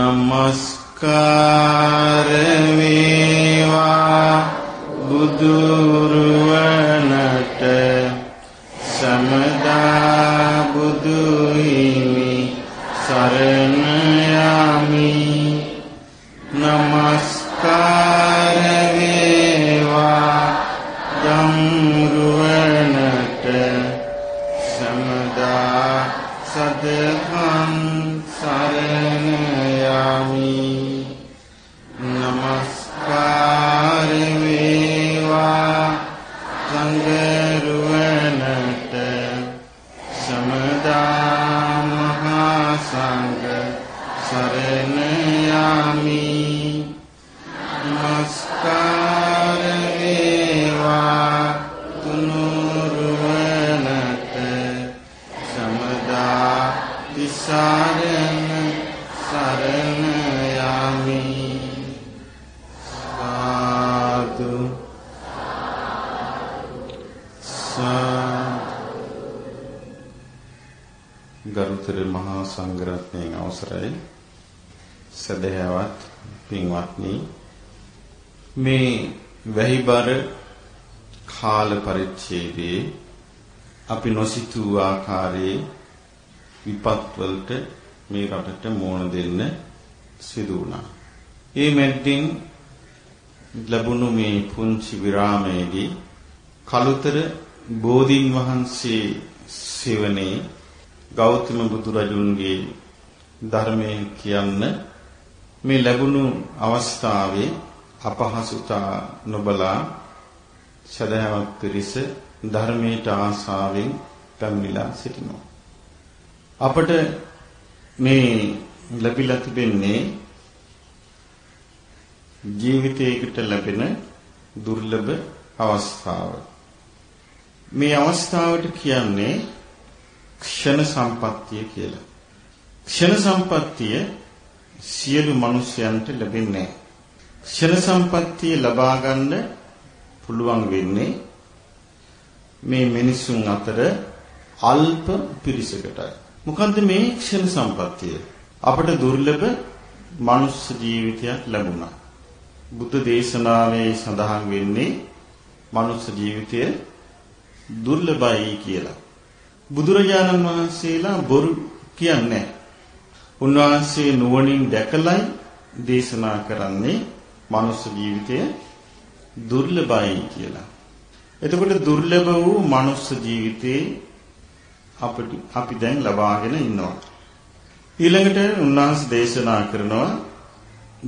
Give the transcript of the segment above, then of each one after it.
නමස්කාර වේවා බුදුරුවනට අපි නොසිතූ ආකාරයේ විපත් වලට මේ රටට මුහුණ දෙන්න සිදු වුණා. ඒ මැද්දෙන් ලැබුණු මේ පුංචි විරාමයේදී කලුතර බෝධීන් වහන්සේ සෙවණේ ගෞතම බුදුරජුන්ගේ ධර්මය කියන්න මේ ලැබුණු අවස්ථාවේ අපහසුතා නොබලා සදහවත් පිරිස ධර්මයට ආසාවෙන් පැමිණලා සිටිනවා. අපට මේ ලැබිලා තිබෙන්නේ ජීවිතයකට ලැබෙන දුර්ලභ අවස්ථාව. මේ අවස්ථාවට කියන්නේ ක්ෂණ සම්පත්තිය කියලා. ක්ෂණ සම්පත්තිය සියලු මිනිසයන්ට ලැබෙන්නේ නැහැ. ක්ෂණ සම්පත්තිය ලබා ගන්න පුළුවන් වෙන්නේ මේ මිනිසුන් අතර අල්ප පිරිසකටයි. මොකන්ද මේ ක්ෂණ සම්පත්තිය? අපට දුර්ලභ මනුස්ස ජීවිතයක් ලැබුණා. බුද්ධ දේශනාවේ සඳහන් වෙන්නේ මනුස්ස ජීවිතය දුර්ලභයි කියලා. බුදුරජාණන් වහන්සේලා බොරු කියන්නේ උන්වහන්සේ නුවණින් දැකලයි දේශනා කරන්නේ මනුස්ස ජීවිතය දුර්ලභයි කියලා. එතකොට දුර්ලභ වූ මනුස්ස ජීවිතේ අපිට අපි දැන් ලබාගෙන ඉන්නවා. ඊළඟට උන්වහන්සේ දේශනා කරනවා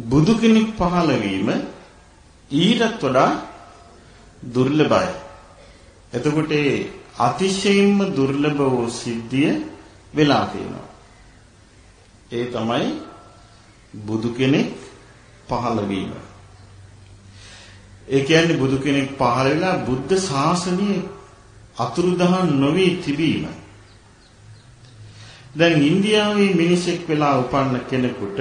බුදු කෙනෙක් පහළ වීම ඊටත් වඩා දුර්ලභයි. එතකොට ඒ අතිශයින්ම දුර්ලභ වූ සිද්ධිය වෙලා තියෙනවා. ඒ තමයි බුදු කෙනෙක් පහළ වීම. ඒ කියන්නේ බුදු කෙනෙක් පහළ වෙලා බුද්ධ ශාසනය අතුරුදහන් නොවි තිබීම. දැන් ඉන්දියාවේ මිනිසෙක් වෙලා උපන්න කෙනෙකුට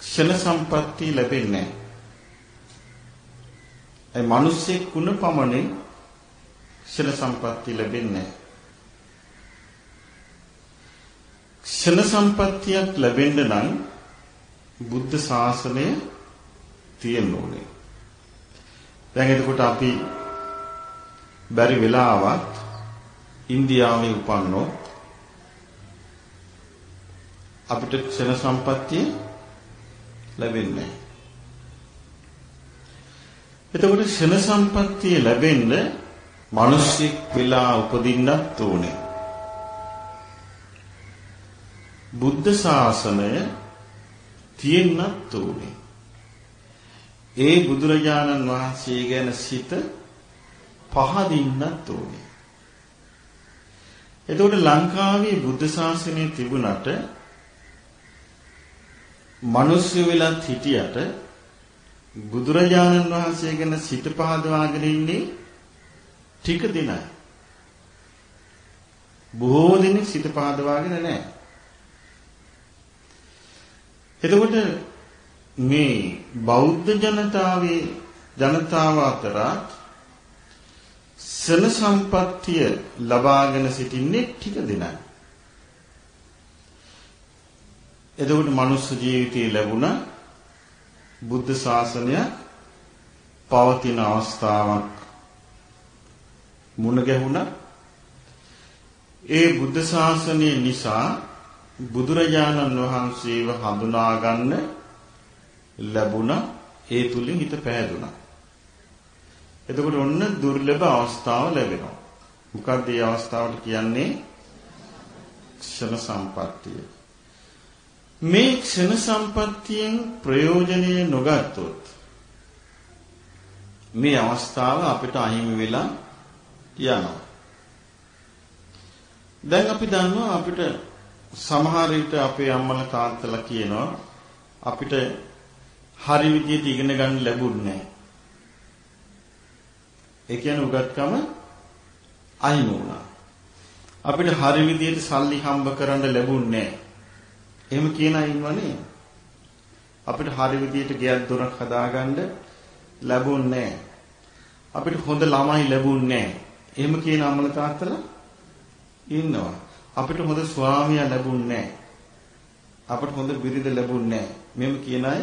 ක්ෂණ සම්පatti ලැබෙන්නේ නැහැ. ඒ මිනිස්සෙක් වුණ පමණින් ක්ෂණ සම්පatti ලැබෙන්නේ නැහැ. ක්ෂණ සම්පත්තියක් ලැබෙන්න නම් බුද්ධ ශාසනය තියෙන්න ඕනේ. දැන් එතකොට අපි බැරි වෙලාවත් ඉන්දියාවේ උපන්නොත් අපිට ක්ෂණ සම්පත්තිය ලැබෙන්නේ නැහැ. එතකොට ක්ෂණ සම්පත්තිය ලැබෙන්න මිනිස්සෙක් වෙලා උපදින්නත් ඕනේ. බුද්ධ ශාසනය තියෙන්නත් ඕනේ. ඒ බුදුරජාණන් වහන්සේ ගැන සිත පහදින්නත් ඕනේ. එතකොට ලංකාවේ බුද්ධ ශාසනය තිබුණට මිනිස්සු වෙලත් හිටියට බුදුරජාණන් වහන්සේ ගැන සිත පහදවාගෙන ඉන්නේ ටික දිනයි. බොහෝ දෙනෙක් සිත පහදවාගෙන නැහැ. එතකොට මේ බෞද්ධ ජනතාවේ ජනතාව අතර සන සම්පත්තිය ලබාගෙන සිටින්නේ ටික දිනයි. එතකොට මනුස්ස ජීවිතය ලැබුණා බුද්ධ ශාසනය පවතින අවස්ථාවක් මුණ ගැහුණා ඒ බුද්ධ ශාසනය නිසා බුදුරජාණන් වහන්සේව හඳුනා ගන්න ලැබුණා. ඒ තුලින් හිත පැහැදුනා එතකොට ඔන්න දුර්ලභ අවස්ථාව ලැබෙනවා. මොකක්ද මේ අවස්ථාවට කියන්නේ? ක්ෂණ සම්පත්තිය. මේ ක්ෂණ සම්පත්තියෙන් ප්‍රයෝජනය නොගත්තොත් මේ අවස්ථාව අපිට අහිමි වෙලා යනවා. දැන් අපි දන්නවා අපිට සමහර විට අපේ අම්මලා තාත්තලා කියනවා අපිට හරි විදියට ඉගෙන ගන්න ලැබුණේ නැහැ. ඒ කියන්නේ උගත්කම අහිමි වුණා. අපිට හරි විදියට සල්ලි හම්බ කරන්න ලැබුණේ නැහැ. එහෙම කියන අය ඉන්නවනේ. අපිට හරි විදියට ගෙයක් දොරක් හදාගන්න ලැබුණේ නැහැ. අපිට හොඳ ළමයි ලැබුණේ නැහැ. එහෙම කියන අම්මලා තාත්තලා ඉන්නවා. අපිට හොඳ ස්වාමියා ලැබුණේ නැහැ. අපිට හොඳ බිරිඳ ලැබුණේ නැහැ. මෙහෙම කියන අය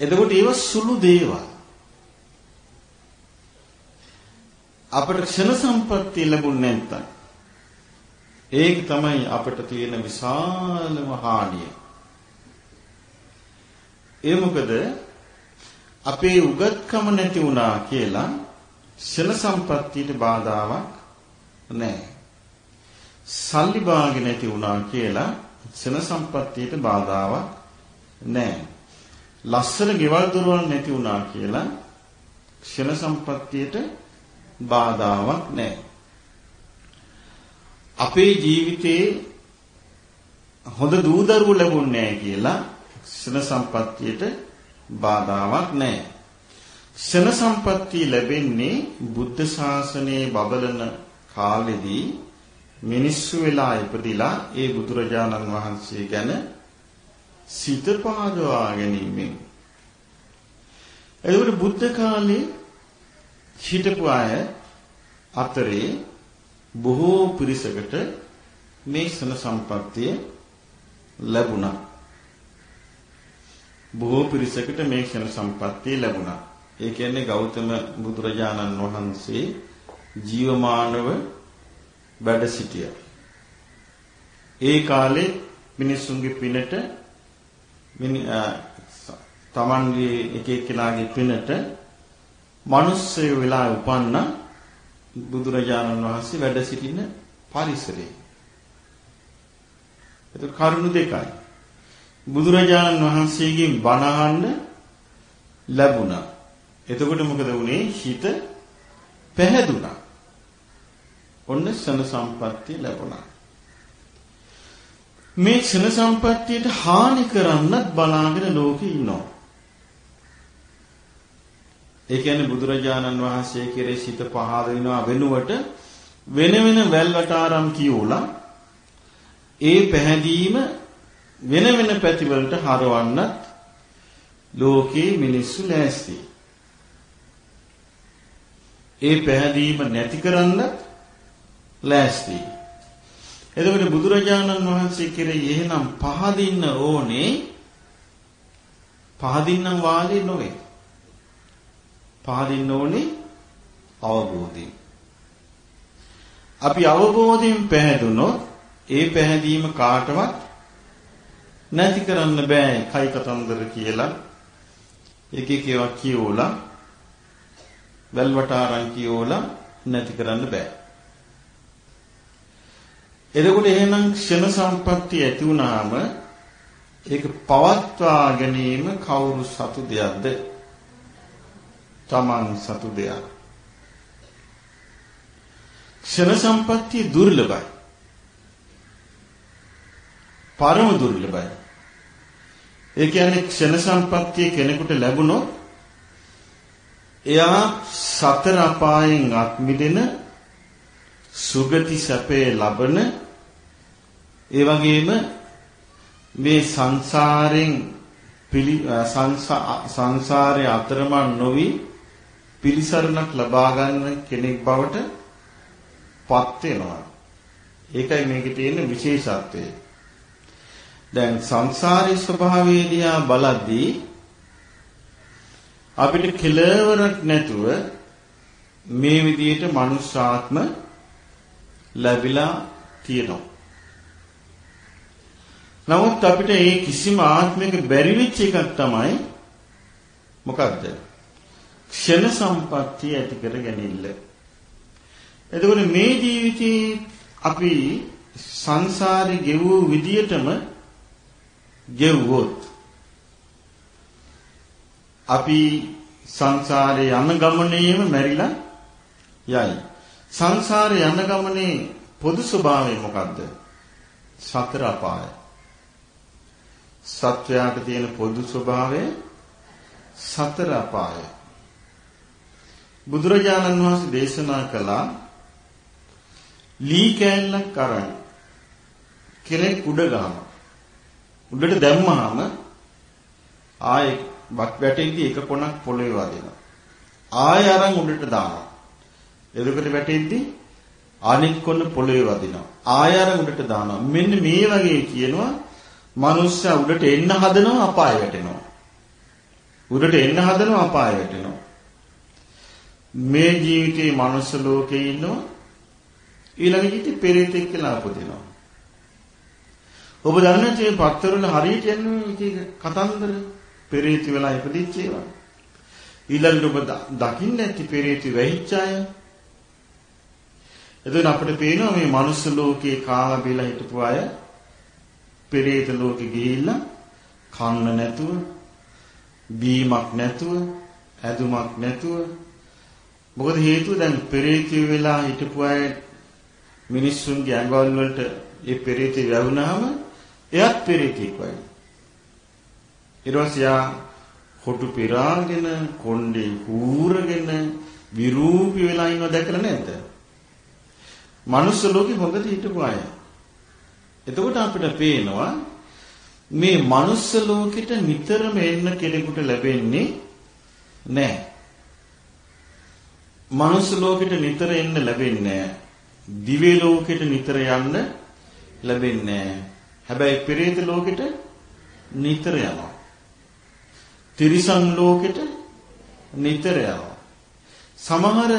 එතකොට ඒව සුළු දේවල්. අපිට ක්ෂණ සම්පත්තිය ලැබුණ නැත්නම් ඒක තමයි අපිට තියෙන විශාලම හානිය. ඒ මොකද අපේ උගත්කම නැති වුණා කියලා ශන සම්පත්තියට බාධාවක් නැහැ. සල්ලි භාගෙ නැති වුණා කියලා ශන සම්පත්තියට බාධාවක් නැහැ. ලස්සන ගෙවල් දොරවල් නැති වුණා කියලා ක්ෂණ සම්පත්තියට බාධාවක් නැහැ. අපේ ජීවිතේ හොඳ දූ දරුවෝ ලැබුණේ නැහැ කියලා ක්ෂණ සම්පත්තියට බාධාවක් නැහැ. ක්ෂණ සම්පත්තිය ලැබෙන්නේ බුද්ධ ශාසනයේ බබලන කාලෙදී මිනිස්සු වෙලා ඉපදිලා ඒ බුදුරජාණන් වහන්සේ ගැන සිත පහදවා ගැනීමෙන් එතකොට බුද්ධ කාලේ හිටපු අය අතරේ බොහෝ පිරිසකට මේ ක්ෂණ සම්පත්තිය ලැබුණා. බොහෝ පිරිසකට මේ ක්ෂණ සම්පත්තිය ලැබුණා. ඒ කියන්නේ ගෞතම බුදුරජාණන් වහන්සේ ජීවමානව වැඩ සිටියා. ඒ කාලේ මිනිසුන්ගේ පිනට තමන්ගේ එක එක්කෙනාගේ පිනට මිනිස්සු වෙලා උපන්න බුදුරජාණන් වහන්සේ වැඩ සිටින පරිසරය. ඒක කරුණු දෙකයි. බුදුරජාණන් වහන්සේගෙන් බණ අහන්න ලැබුණා. එතකොට මොකද වුනේ? හිත පැහැදුනා. ඔන්න ක්ෂණ සම්පත්තිය ලැබුණා. මේ ක්ෂණ සම්පත්තියට හානි කරන්නත් බලාගෙන ලෝකේ ඉන්නවා. ඒ කියන්නේ බුදුරජාණන් වහන්සේ කෙරේ සිත පහළ වෙනවා වෙනුවට වෙන වෙන වැල්වටාරම් කියෝලා ඒ පැහැදීම වෙන වෙන පැතිවලට හරවන්නත් ලෝකේ මිනිස්සු ලෑස්ති. ඒ පැහැදීම නැති කරන්න ලෑස්ති. එතකොට බුදුරජාණන් වහන්සේ කෙරෙහි එහෙනම් පහදින්න ඕනේ පහදින්නම් වාලේ නොවේ. පහදින්න ඕනේ අවබෝධයෙන්. අපි අවබෝධයෙන් පැහැදුනොත් ඒ පැහැදීම කාටවත් නැති කරන්න බෑ කයි කතන්දර කියලා එක එක ඒවා කියෝලා වැල්වට ආරං කියෝලා නැති කරන්න බෑ එතකොට එහෙනම් ක්ෂණ සම්පත්තිය ඇති වුණාම ඒක පවත්වා ගැනීම කවුරු සතු දෙයක්ද තමන් සතු දෙයක්. ක්ෂණ සම්පත්තිය දුර්ලභයි. පරම දුර්ලභයි. ඒ කියන්නේ ක්ෂණ සම්පත්තිය කෙනෙකුට ලැබුණොත් එයා සතර අපායෙන් අත් මිදෙන සුගති සැපේ ලබන ඒ වගේම මේ සංසාරෙන් සංසාරයේ අතරමං නොවි පිළිසරණක් ලබා ගන්න කෙනෙක් බවට පත් වෙනවා. ඒකයි මේකේ තියෙන විශේෂත්වය. දැන් සංසාරී ස්වභාවය දිහා බලද්දී අපිට කෙලවරක් නැතුව මේ විදිහට මනුෂ්‍යාත්ම ලැබිලා තියෙනවා. නමුත් අපිට ඒ කිසිම ආත්මයක බැරි වෙච්ච එකක් තමයි මොකද්ද? ක්ෂණ සම්පත්තිය ඇති කර ගැනීමල. එතකොට මේ ජීවිතේ අපි සංසාරේ ගෙවූ විදියටම ගෙවුවොත් අපි සංසාරේ යන ගමනේම මැරිලා යයි. සංසාරේ යන ගමනේ පොදු ස්වභාවය මොකද්ද? සතර අපාය. සත්වයාට තියෙන පොදු ස්වභාවය සතර අපාය. බුදුරජාණන් වහන්සේ දේශනා කළා ලී කෑල්ලක් අරන් කෙනෙක් උඩ ගහන උඩට දැම්මහම ආයේ වත් වැටෙද්දි එක කොනක් පොළවේ වදිනවා. ආයෙ අරන් උඩට දානවා. එතකොට වැටෙද්දි අනෙක් කොන පොළවේ වදිනවා. ආයෙ අරන් උඩට දානවා. මෙන්න මේ වගේ කියනවා මනුස්සයා උඩට එන්න හදනවා අපාය වැටෙනවා. උඩට එන්න හදනවා අපාය වැටෙනවා. මේ ජීවිතේ මනුස්ස ලෝකේ ඉන්නවා ඊළඟ ජීවිතේ පෙරේතෙක් කියලා උපදිනවා. ඔබ දන්නේ මේ පත්තරවල හරියට යන්නේ කතන්දර පෙරේති වෙලා ඉපදිච්ච ඒවා. ඊළඟට ඔබ දකින්න ඇති පෙරේති වෙහිච්ච අය. එතකොට අපිට පේනවා මේ මනුස්ස ලෝකේ කාලා බීලා හිටපු අය පෙරේත ලෝකෙ ගිහිල්ලා කන්න නැතුව බීමක් නැතුව ඇදුමක් නැතුව මොකද හේතුව දැන් පෙරේතය වෙලා හිටපු අය මිනිස්සුන්ගේ ඇඟවල් වලට ඒ පෙරේතය වැවුනහම එයත් පෙරේතෙක් වගේ ඊට පස්සේ යා හොටු පිරාගෙන කොණ්ඩේ කූරගෙන විරූපී වෙලා ඉන්නව දැකලා නැද්ද? මනුස්ස ලෝකෙ හොඳට හිටපු අය. එතකොට අපිට පේනවා මේ මනුස්ස ලෝකෙට නිතරම එන්න කෙනෙකුට ලැබෙන්නේ නැහැ. මනුස්ස ලෝකෙට නිතර එන්න ලැබෙන්නේ නැහැ. දිව්‍ය ලෝකෙට නිතර යන්න ලැබෙන්නේ නැහැ. හැබැයි පෙරේත ලෝකෙට නිතර යනවා. තිරිසන් ලෝකෙට නිතර යනවා. සමහර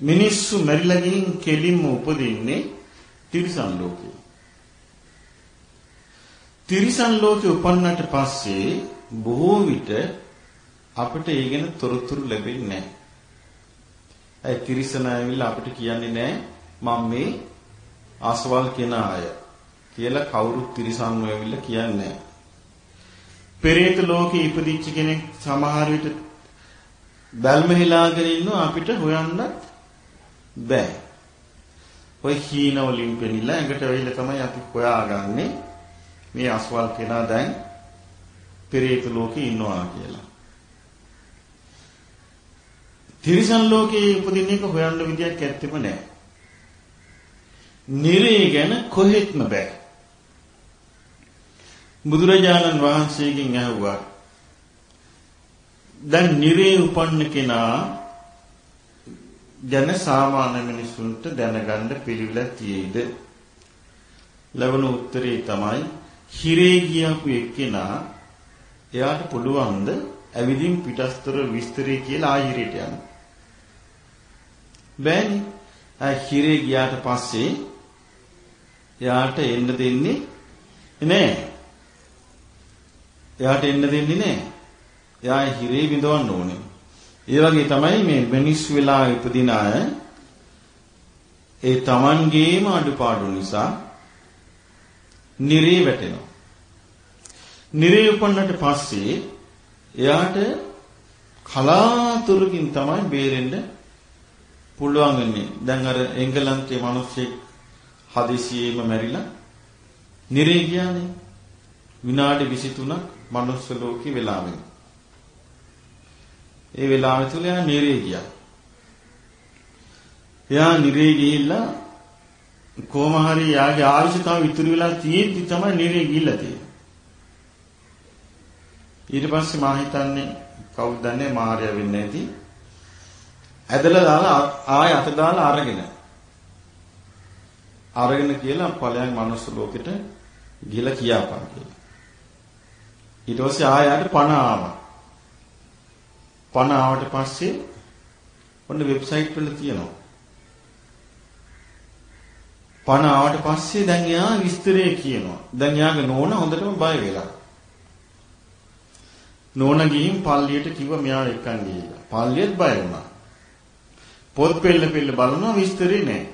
මිනිස්සු මැරිලා ගිහින් කෙලින්ම උපදින්නේ තිරිසන් ලෝකේ. තිරිසන් ලෝකේ උපන්නට පස්සේ බොහෝ විට අපිට ඒ ගැන තොරතුරු ලැබෙන්නේ නැහැ. ඒ තිරිසන ඇවිල්ලා අපිට කියන්නේ නැහැ මම මේ ආසවල් කෙන අය කියලා කවුරුත් තිරිසන්ව ඇවිල්ලා කියන්නේ නැහැ. පෙරේත ලෝකේ ඉපදිච්ච කෙනෙක් සමහර විට බැල්ම හිලාගෙන ඉන්නවා අපිට හොයන්නත් බෑ. ඔය හීන වලින් පෙනිලා ඇඟට වෙයිලා තමයි අපි හොයාගන්නේ මේ අස්වල් කෙනා දැන් පෙරේත ලෝකේ ඉන්නවා කියලා. තිරිසන් ලෝකේ උපදින එක හොයන්න විදියක් ඇත්තෙම නැහැ. නිරේ ගැන කොහෙත්ම බෑ. බුදුරජාණන් වහන්සේගෙන් ඇහුවා දැන් නිරේ උපන්න කෙනා ගැන සාමාන්‍ය මිනිසුන්ට දැනගන්න පිළිවිලක් තියෙයිද? ලැබුණු උත්තරේ තමයි හිරේ ගියපු එක්කෙනා එයාට පුළුවන්ද ඇවිදින් පිටස්තර විස්තරේ කියලා ආහිරයට යන්න. බෑනේ. ආ හිරේ ගියාට පස්සේ එයාට එන්න දෙන්නේ නෑ. එයාට එන්න දෙන්නේ නැහැ. එයා හිරේ විඳවන්න ඕනේ. ඒ වගේ තමයි මේ මිනිස් වෙලා ඉපදින අය ඒ Tamanගේම අඩුපාඩු නිසා නිරේ වැටෙනවා. නිරේ උපන්නට පස්සේ එයාට කලාතුරකින් තමයි බේරෙන්න පුළුවන් වෙන්නේ. දැන් අර එංගලන්තයේ මිනිස්සෙක් හදිසියෙම මැරිලා නිරේ ගියානේ. විනාඩි 23ක් මනුස්ස ලෝකේ වෙලාවෙන්. ඒ වෙලාව තුල එයා නිරේ ගියා. එයා නිරේ ගිහිල්ලා කොහොම හරි යාගේ ආයුෂ තව ඉතුරු වෙලා තියෙද්දි තමයි නිරේ ගිහිල්ලා තියෙන්නේ. ඊට පස්සේ මා හිතන්නේ කවුද දන්නේ මාර්යා වෙන්නේ නැති. ඇදලා දාලා ආය අත දාලා අරගෙන. අරගෙන කියලා ඵලයන් මනුස්ස ලෝකෙට ගිහලා කියාපන් කියලා. ඊට පස්සේ ආයෙත් පණ ආවා. පණ ආවට පස්සේ ඔන්න වෙබ්සයිට් වල තියෙනවා. පණ ආවට පස්සේ දැන් එයා විස්තරය කියනවා. දැන් එයාගේ නෝන හොඳටම බය වෙලා. නෝන ගිහින් පල්ලියට කිව්ව මෙයා එක්කන් ගිහිල්ලා. පල්ලියත් බය වුණා. පොත් පෙළ පෙළ බලනවා විස්තරේ නැහැ.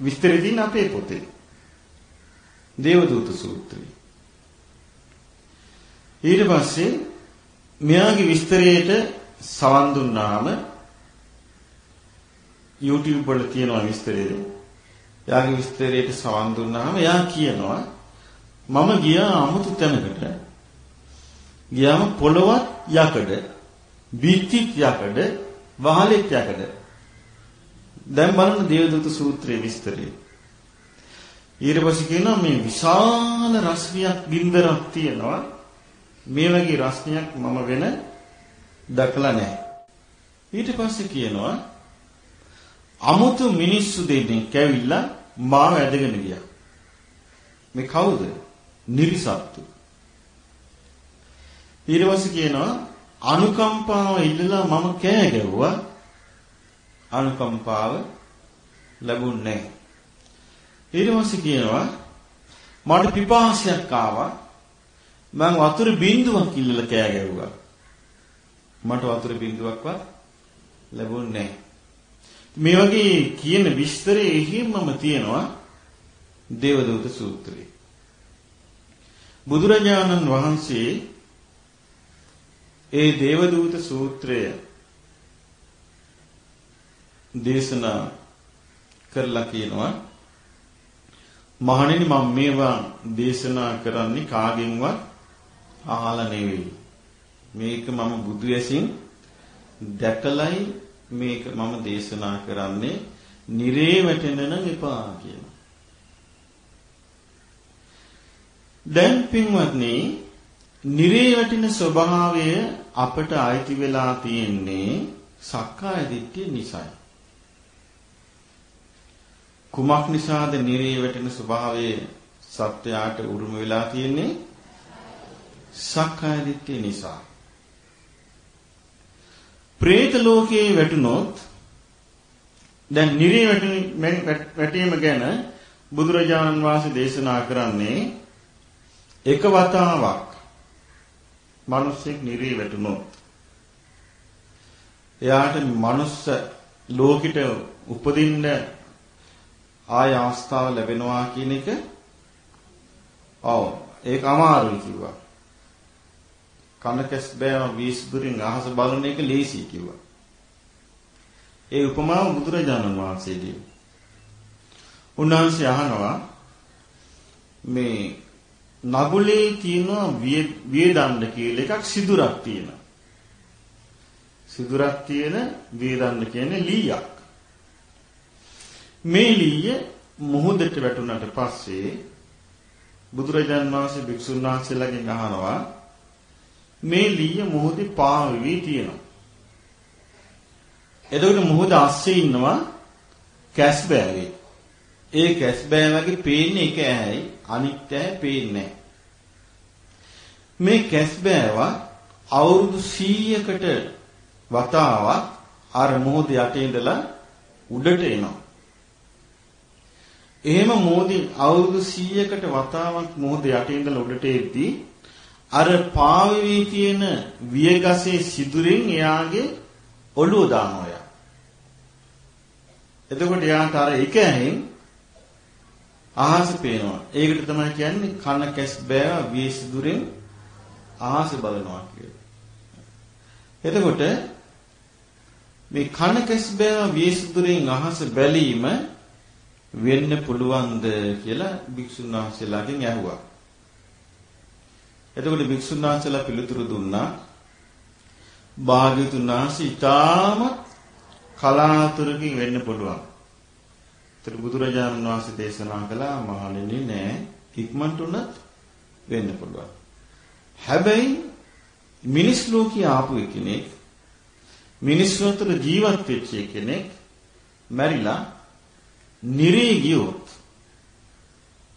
විස්තරේ තියෙන අපේ පොතේ. දේවදූත සූත්‍රය. ඊට පස්සේ මෙයාගේ විස්තරයට සවන් දුන්නාම YouTube වල තියෙනවා විස්තරේ. එයාගේ විස්තරයට සවන් දුන්නාම එයා කියනවා මම ගියා අමුතු තැනකට. ගියාම පොළවත් යකඩ, බීතිත් යකඩ, වහලෙත් යකඩ. දැන් බලන්න දේවදූත සූත්‍රයේ විස්තරය. ඊට පස්සේ කියනවා මේ විශාල රශ්මියක් ගින්දරක් තියෙනවා. මේ වගේ රශ්මියක් මම වෙන දැකලා නැහැ. ඊට පස්සේ කියනවා අමුතු මිනිස්සු දෙන්නේ කැවිලා මාව ඇදගෙන ගියා. මේ කවුද? නිරිසත්තු. ඊට පස්සේ කියනවා අනුකම්පාව ඉල්ලලා මම කෑ ගැව්වා. අනුකම්පාව ලැබුණේ නැහැ. ඊට පස්සේ කියනවා මට පිපාසයක් ආවා. මම වතුර බින්දුවක් ඉල්ලලා කෑ ගැව්වා. මට වතුර බින්දුවක්වත් ලැබුණේ නැහැ. මේ වගේ කියන විස්තරය එහෙමම තියෙනවා දේවදූත සූත්‍රයේ. බුදුරජාණන් වහන්සේ ඒ දේවදූත සූත්‍රය දේශනා කරලා කියනවා මහණෙනි මම මේවා දේශනා කරන්නේ කාගෙන්වත් අහලා නෙවෙයි මේක මම බුදු ඇසින් දැකලයි මේක මම දේශනා කරන්නේ නිරේ වැටෙන්න නම් එපා කියලා. දැන් පින්වත්නි නිරේ වැටෙන ස්වභාවය අපට අයිති වෙලා තියෙන්නේ සක්කාය දිට්ඨිය නිසායි. කුමක් නිසාද නිරේ වැටෙන ස්වභාවය සත්‍යයට උරුම වෙලා තියෙන්නේ? සක්කාය දිට්ඨිය නිසා. പ്രേත ලෝකයේ වැටුනොත් දැන් නිරේ වැටීම ගැන බුදුරජාණන් වහන්සේ දේශනා කරන්නේ එක වතාවක් මිනිස්සෙක් නිරේ වැටුනොත් එයාට මනුස්ස ලෝකෙට උපදින්න ආය අවස්ථාව ලැබෙනවා කියන එක ඔව් ඒක අමාරුයි කිව්වා. කන කැස් බෑම වීසුදුරින් අහස බලන එක ලේසි කිව්වා. ඒ උපමාව බුදුරජාණන් වහන්සේගේ. උන්වහන්සේ අහනවා මේ නගුලේ තියෙන වියදණ්ඩ කියලා එකක් සිදුරක් තියෙනවා. සිදුරක් තියෙන වියදණ්ඩ කියන්නේ ලීයක්. මේ ලීය මුහුදට වැටුණාට පස්සේ බුදුරජාන් වහන්සේ භික්ෂුන් වහන්සේලාගෙන් අහනවා මේ ලීය මුහුදේ පාවෙවි තියෙනවා. එතකොට මුහුද අස්සේ ඉන්නවා කැස් බෑවේ. ඒ කැස් බෑවගේ පේන්නේ එක ඇහැයි අනිත් ඇහැ පේන්නේ මේ කැස් බෑව අවුරුදු 100කට වතාවක් අර මුහුද යටේ ඉඳලා උඩට එනවා. එහෙම මොහොතින් අවුරුදු 100කට වතාවක් මොහොත යටින් ඉඳලා උඩට එද්දී අර පාවෙවි තියෙන වියගසේ සිදුරින් එයාගේ ඔළුව දානවා යා. එතකොට එයාට අර එක ඇහෙන් අහස පේනවා. ඒකට තමයි කියන්නේ කන කැස් බෑව විය සිදුරින් අහස බලනවා කියලා. එතකොට මේ කන කැස් බෑව විය සිදුරින් අහස බැලීම වෙන්න පුළුවන්ද කියලා භික්ෂුන් වහන්සේලාගෙන් ඇහුවා. එතකොට භික්ෂුන් වහන්සේලා පිළිතුරු දුන්නා භාග්‍යතුන් වහන්සේ ඊටාම කලාතුරකින් වෙන්න පුළුවන්. ඒතර බුදුරජාණන් වහන්සේ දේශනා කළා මහණෙනි නෑ ඉක්මනට උනත් වෙන්න පුළුවන්. හැබැයි මිනිස් ලෝකයේ ආපු කෙනෙක් මිනිස්සු අතර ජීවත් වෙච්ච කෙනෙක් මැරිලා නිරේ ගියොත්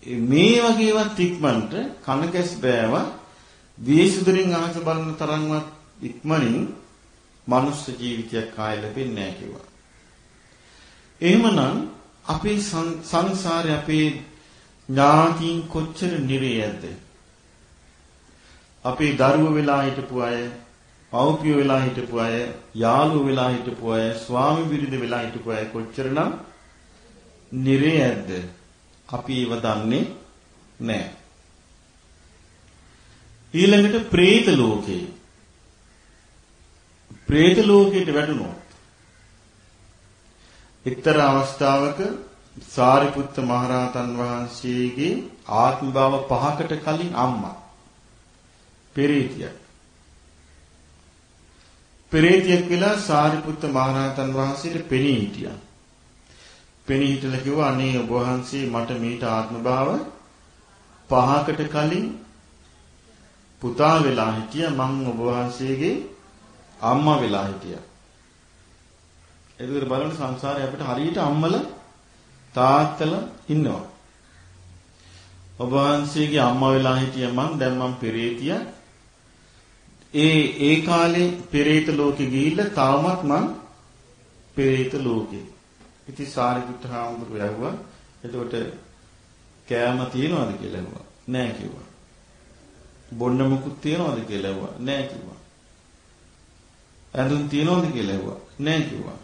මේ වගේවත් ඉක්මනට කනකැස් බෑව වේසුදරින් අහස බලන තරම්වත් ඉක්මනින් මනුස්ස ජීවිතයක් ආය ලැබෙන්නේ නැහැ කිව්වා. එහෙමනම් අපේ සංසාරේ අපේ ඥාතීන් කොච්චර නිරේයද? අපේ දරුවෝ වෙලා හිටපු අය, පවුපියෝ වෙලා හිටපු අය, යාළුවෝ වෙලා හිටපු අය, ස්වාමි බිරිඳ වෙලා හිටපු අය කොච්චරනම් නිරේයද? අපි ඒව දන්නේ නැහැ. ඊළඟට പ്രേත ලෝකේ പ്രേත ලෝකයට වැටුණොත් එක්තරා අවස්ථාවක සාරිපුත්ත මහරහතන් වහන්සේගේ ආත්ම භාව පහකට කලින් අම්මා පෙරේතිය පෙරේතියක් වෙලා සාරිපුත්ත මහරහතන් වහන්සේට පෙනී හිටියා. පෙනී හිටලා කිව්වා අනේ ඔබ වහන්සේ මට මේට ආත්ම භාව පහකට කලින් පුතා වෙලා හිටියා මම ඔබ වහන්සේගේ අම්මා වෙලා හිටියා ඒකට බලන්න සංසාරේ අපිට හරියට අම්මලා තාත්තලා ඉන්නවා. ඔබ වහන්සේගේ අම්මා වෙලා හිටිය මං දැන් මං පෙරේතිය. ඒ ඒ කාලේ පෙරේත ලෝකෙ ගිහිල්ලා තාමත් මං පෙරේත ලෝකෙ. ඉතින් සාරිපුත්ත හාමුදුරුවෝ ඇහුවා එතකොට කෑම තියනවද කියලා ඇහුවා. නෑ කිව්වා. බොන්න මුකුත් තියනවද කියලා ඇහුවා. නෑ කිව්වා. ඇඳුම් තියනවද කියලා ඇහුවා. නෑ කිව්වා.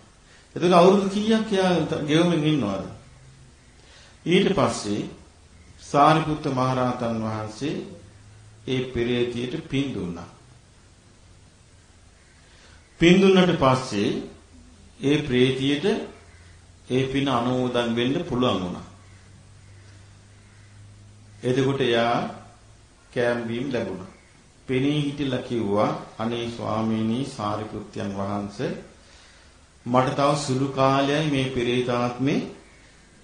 එතකොට අවුරුදු කීයක් එයා ගෙවමින් ඉන්නවද? ඊට පස්සේ සාරිපුත්ත මහරහතන් වහන්සේ ඒ පෙරේතියට පින් දුන්නා. පින් දුන්නට පස්සේ ඒ ප්‍රේතියට ඒ පින අනුමෝදන් වෙන්න පුළුවන් වුණා. එතකොට එයා කෑම් බීම් ලැබුණා. පෙනී හිටලා කිව්වා අනේ ස්වාමීනි සාරිපුත්යන් වහන්සේ මට තව සුළු කාලයයි මේ පෙරේතාත්මේ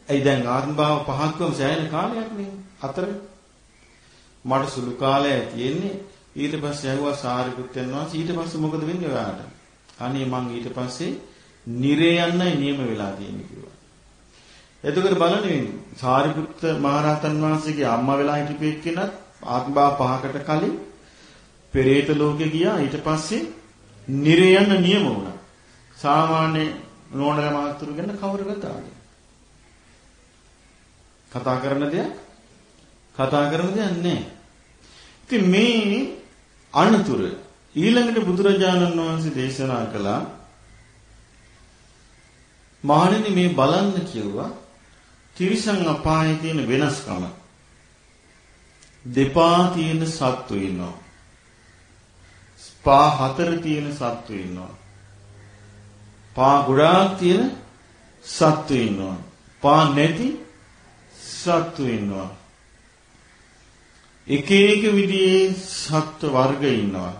ඇයි දැන් ආත්ම භාව පහක්වම සෑහෙන කාලයක් නේ? අතර? මට සුළු කාලයක් තියෙන්නේ. ඊට පස්සේ ඇහුවා සාරිපුත්යන් වහන්සේ ඊට පස්සේ මොකද වෙන්නේ ඔයාට අනේ මං ඊට පස්සේ නිරේ යන්නයි නියම වෙලා තියෙන්නේ කිව්වා. එතකොට බලන්න සාරිපුත්ත මහරහතන් වහන්සේගේ අම්මා වෙලා හිටපු එක්කෙනත් ආත්ම භාව පහකට කලින් පෙරේත ලෝකෙ ගියා. ඊට පස්සේ නිරේ යන්න නියම වුණා. සාමාන්‍ය නෝනල මහතුරු ගැන කවුරු කතාද? කතා කරන දෙයක්? කතා කරන දෙයක් නැහැ. ඉතින් මේ අනතුර ඊළඟට බුදුරජාණන් වහන්සේ දේශනා කළා. මහණෙනි මේ බලන්න කිව්වා තිරිසන් අපායේ තියෙන වෙනස්කම. දෙපා තියෙන සත්තු ඉන්නවා පා හතර තියෙන සත්තු ඉන්නවා පා ගොඩාක් තියෙන සත්තු ඉන්නවා. පා නැති සත්තු ඉන්නවා. එක එක විදිහේ සත්ව වර්ග ඉන්නවා.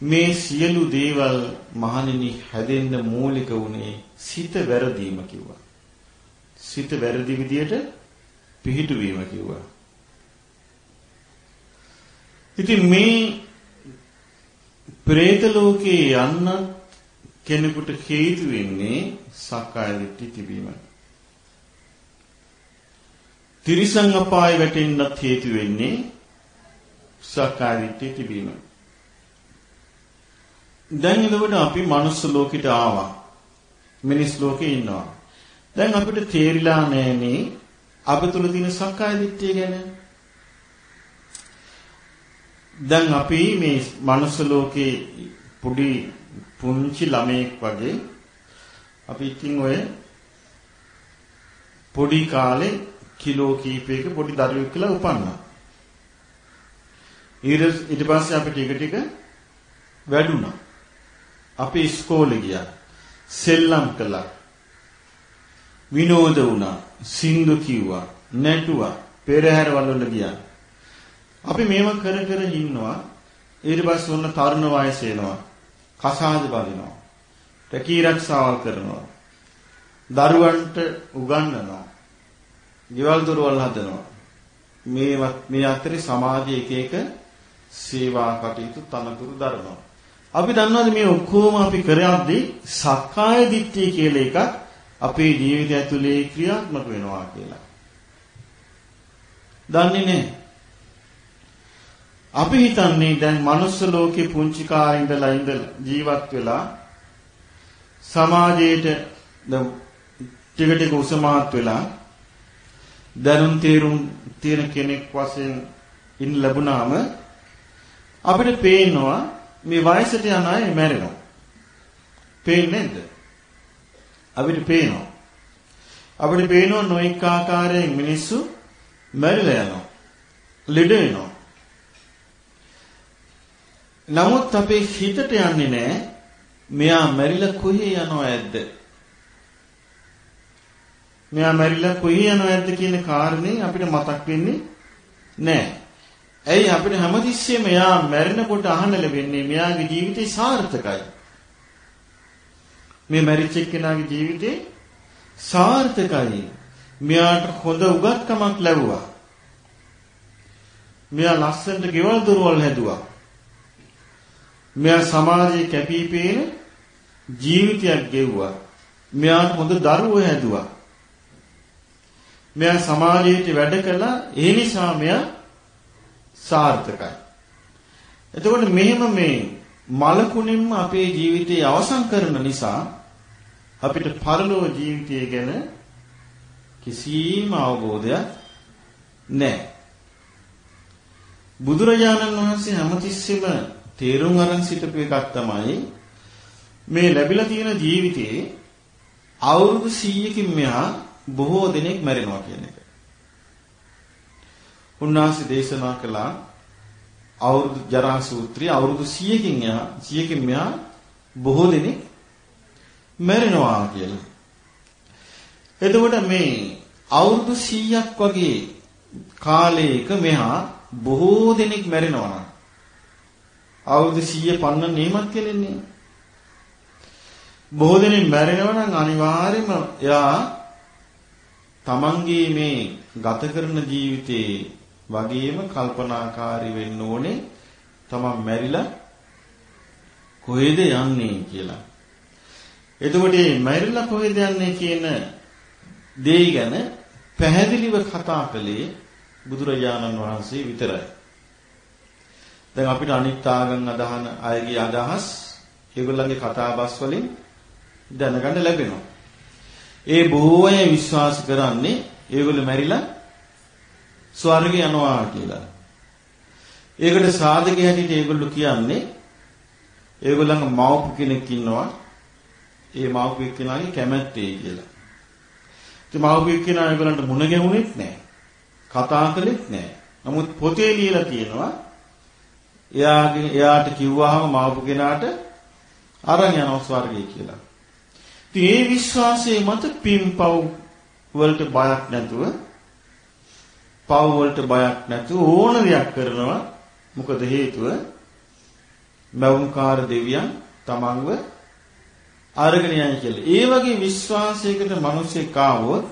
මේ සියලු දේවල් මහණෙනි හැදෙන්න මූලික වුණේ සිත වැරදීම කිව්වා. සිත වැරදි විදියට පිහිටුවීම කිව්වා. ඉතින් මේ പ്രേත ලෝකේ යන්නත් කෙනෙකුට හේතු වෙන්නේ සක්කාය දිට්ඨි තිබීමයි. තිරිසං අපාය වැටෙන්නත් හේතු වෙන්නේ සක්කාය දිට්ඨි තිබීමයි. දැන් එතකොට අපි මනුස්ස ලෝකෙට ආවා. මිනිස් ලෝකේ ඉන්නවා. දැන් අපිට තේරිලා නැන්නේ අප තුල තියෙන සක්කාය දිට්ඨිය ගැන. දැන් අපි මේ මනුස්ස ලෝකේ පොඩි පුංචි ළමයෙක් වගේ අපි ඉතින් ඔය පොඩි කාලේ කිලෝ කීපයක පොඩි දරුවෙක් කියලා උපන්නා. ඊට පස්සේ අපි ටික ටික වැඩුණා. අපි ඉස්කෝලේ ගියා. සෙල්ලම් කළා. විනෝද වුණා. සින්දු කිව්වා. නැටුවා. පෙරහැරවල වල ගියා. අපි මේව කර කර ඉන්නවා. ඊට පස්සේ ඔන්න තරුණ වයස එනවා. කසාද බඳිනවා. රැකී රක්ෂාවල් කරනවා. දරුවන්ට උගන්වනවා. ගෙවල් දොරවල් හදනවා. මේ මේ අතරේ සමාජයේ එක එක සේවා කටයුතු තනතුරු දරනවා. අපි දන්නවාද මේ ඔක්කොම අපි කරද්දී සක්කාය දිට්ඨිය කියලා එකක් අපේ ජීවිතය ඇතුලේ ක්‍රියාත්මක වෙනවා කියලා. දන්නේ නැහැ. අපි හිතන්නේ දැන් manuss ලෝකේ පුංචි කාලේ ඉඳලා ඉඳලා ජීවත් වෙලා සමාජයේට ටික ටික උසමාත් වෙලා දැනුම් තේරුම් තියෙන කෙනෙක් වශයෙන් ඉන්න ලැබුණාම අපිට පේනවා මේ වයසට යන අය මැරෙනවා. පේන්නේ නැද්ද? අපිට පේනවා. අපිට පේනවා නොඑක ආකාරයෙන් මිනිස්සු මැරිලා යනවා. ලෙඩ වෙනවා. නමුත් අපේ හිතට යන්නේ නැහැ මෙයා මැරිලා කොහේ යනවද? මෙයා මැරිලා කොහේ යනවද කියන කාරණේ අපිට මතක් වෙන්නේ නැහැ. ඇයි අපිට හැමතිස්සෙම එයා මැරෙනකොට අහන්න ලැබෙන්නේ මෙයාගේ ජීවිතේ සාර්ථකයි. මේ මැරිච්ච එක්කෙනාගේ ජීවිතේ සාර්ථකයි. මෙයාට හොඳ උගත්කමක් ලැබුවා. මෙයා ලස්සනට ගෙවල් දොරවල් හැදුවා. මෙයා සමාජයේ කැපිපේන ජීවිතයක් ගෙවුවා. මෙයාට හොඳ දරුවෝ හැදුවා. මෙයා සමාජයට වැඩ කළා. ඒ නිසා මෙයා සාර්ථකයි. එතකොට මෙහෙම මේ මලකුණින්ම අපේ ජීවිතය අවසන් කරන නිසා අපිට පරලෝ ජීවිතය ගැන කිසිම අවබෝධයක් නැහැ. බුදුරජාණන් වහන්සේ හැමතිස්සෙම තේරුම් අරන් සිටපු එකක් තමයි මේ ලැබිලා තියෙන ජීවිතේ අවුරුදු 100කින් මෙහා බොහෝ දෙනෙක් මැරෙනවා කියන එක. උන්වහන්සේ දේශනා කළා අවුරුදු ජරා සූත්‍රය අවුරුදු 100කින් එහා 100කින් මෙහා බොහෝ දෙනෙක් මැරෙනවා කියලා. එතකොට මේ අවුරුදු 100ක් වගේ කාලයක මෙහා බොහෝ දෙනෙක් මැරෙනවා නම් අවුරුදු 100 පන්න නියමත් කෙලෙන්නේ. බොහෝ දෙනෙක් මැරෙනවා නම් අනිවාර්යයෙන්ම එයා තමන්ගේ මේ ගත කරන ජීවිතේ වගේම කල්පනාකාරී වෙන්න ඕනේ තමන් මැරිලා කොහෙද යන්නේ කියලා. එතකොට මේ මැරිලා කොහෙද යන්නේ කියන දේ ගැන පැහැදිලිව කතා කළේ බුදුරජාණන් වහන්සේ විතරයි. දැන් අපිට අනිත් ආගම් අදහන අයගේ අදහස් ඒගොල්ලන්ගේ කතාබස් වලින් දැනගන්න ලැබෙනවා. ඒ බොහෝ අය විශ්වාස කරන්නේ ඒගොල්ලෝ මැරිලා ස්වර්ගය යනවා කියලා. ඒකට සාධකයේ හැටියට ඒගොල්ලෝ කියන්නේ ඒගොල්ලන්ගේ මව්පු කෙනෙක් ඉන්නවා. ඒ මව්පු කෙනාගේ කැමැත්තේ කියලා. ඉතින් මව්පු කෙනා ඒගොල්ලන්ට මුණ ගැහුනෙත් නැහැ. කතා කළෙත් නැහැ. නමුත් පොතේ ලියලා තියෙනවා එයාගේ එයාට කිව්වහම මව්පු කෙනාට අරන් යනවා ස්වර්ගය කියලා. ඉතින් ඒ විශ්වාසයේ මත පින්පව් වලට බයක් නැතුව පව් වලට බයක් නැතුව ඕන දෙයක් කරනවා. මොකද හේතුව මවුන්කාර දෙවියන් තමන්ව අරගෙන යයි කියලා. ඒ වගේ විශ්වාසයකට මිනිස්සෙක් ආවොත්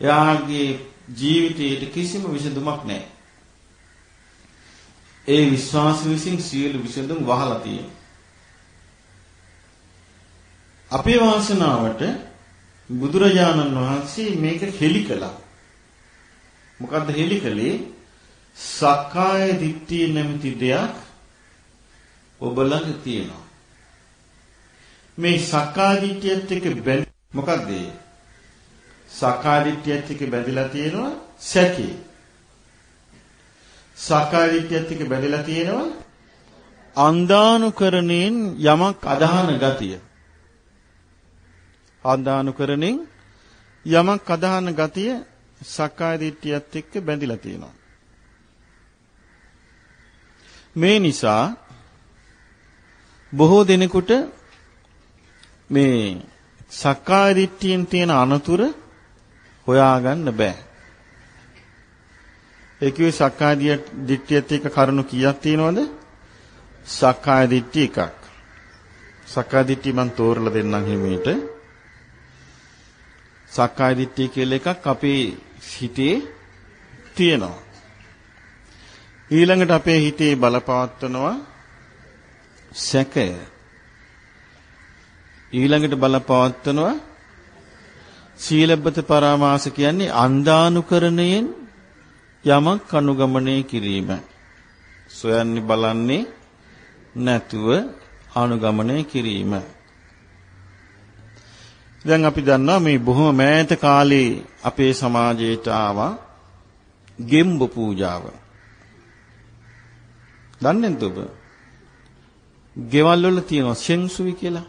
එයාගේ ජීවිතයට කිසිම විසඳුමක් නැහැ. ඒ විශ්වාස විසින් සියලු විසඳුම් වහලා තියෙනවා. අපේ වාසනාවට බුදුරජාණන් වහන්සේ මේක හෙලි කළා. මොකද්ද හෙලි කළේ? සක්කාය දිට්ඨිය නැමැති දෙයක් ඔබ ළඟ තියෙනවා. මේ සක්කාය දිට්ඨියත් එක්ක බැඳ මොකද්ද ඒ? සක්කාය දිට්ඨියත් එක්ක බැඳිලා තියෙනවා සැකේ. සක්කාය දිට්ඨියත් එක්ක බැඳිලා තියෙනවා අන්දානුකරණයෙන් යමක් අදහන ගතිය. අන්දානුකරණයෙන් යමක් අදහන ගතිය සක්කාය දිට්ඨියත් එක්ක බැඳිලා තියෙනවා. මේ නිසා බොහෝ දෙනෙකුට මේ සක්කාය දිට්ඨියෙන් තියෙන අනතුර හොයාගන්න බෑ. ඒ කිව්වේ සක්කාය දිට්ඨියත් එක්ක කරුණු කීයක් තියෙනවද? සක්කාය දිට්ඨිය එකක්. සක්කාය දිට්ඨිය මම තෝරලා දෙන්නම් හිමීට. සක්කාය දිට්ඨිය කියලා එකක් අපේ හිතේ තියෙනවා. ඊළඟට අපේ හිතේ බලපවත්වනවා සැකය. ඊළඟට බලපවත්වනවා සීලබ්බත පරාමාස කියන්නේ අන්දානුකරණයෙන් යමක් අනුගමනය කිරීම. සොයන්නේ බලන්නේ නැතුව අනුගමනය කිරීම. දැන් අපි දන්නවා මේ බොහොම මෑත කාලේ අපේ සමාජයට ආවා ගෙම්බ පූජාව. දන්නේ නැද්ද ඔබ? ගෙවල් වල තියෙනවා සෙන්සුයි කියලා.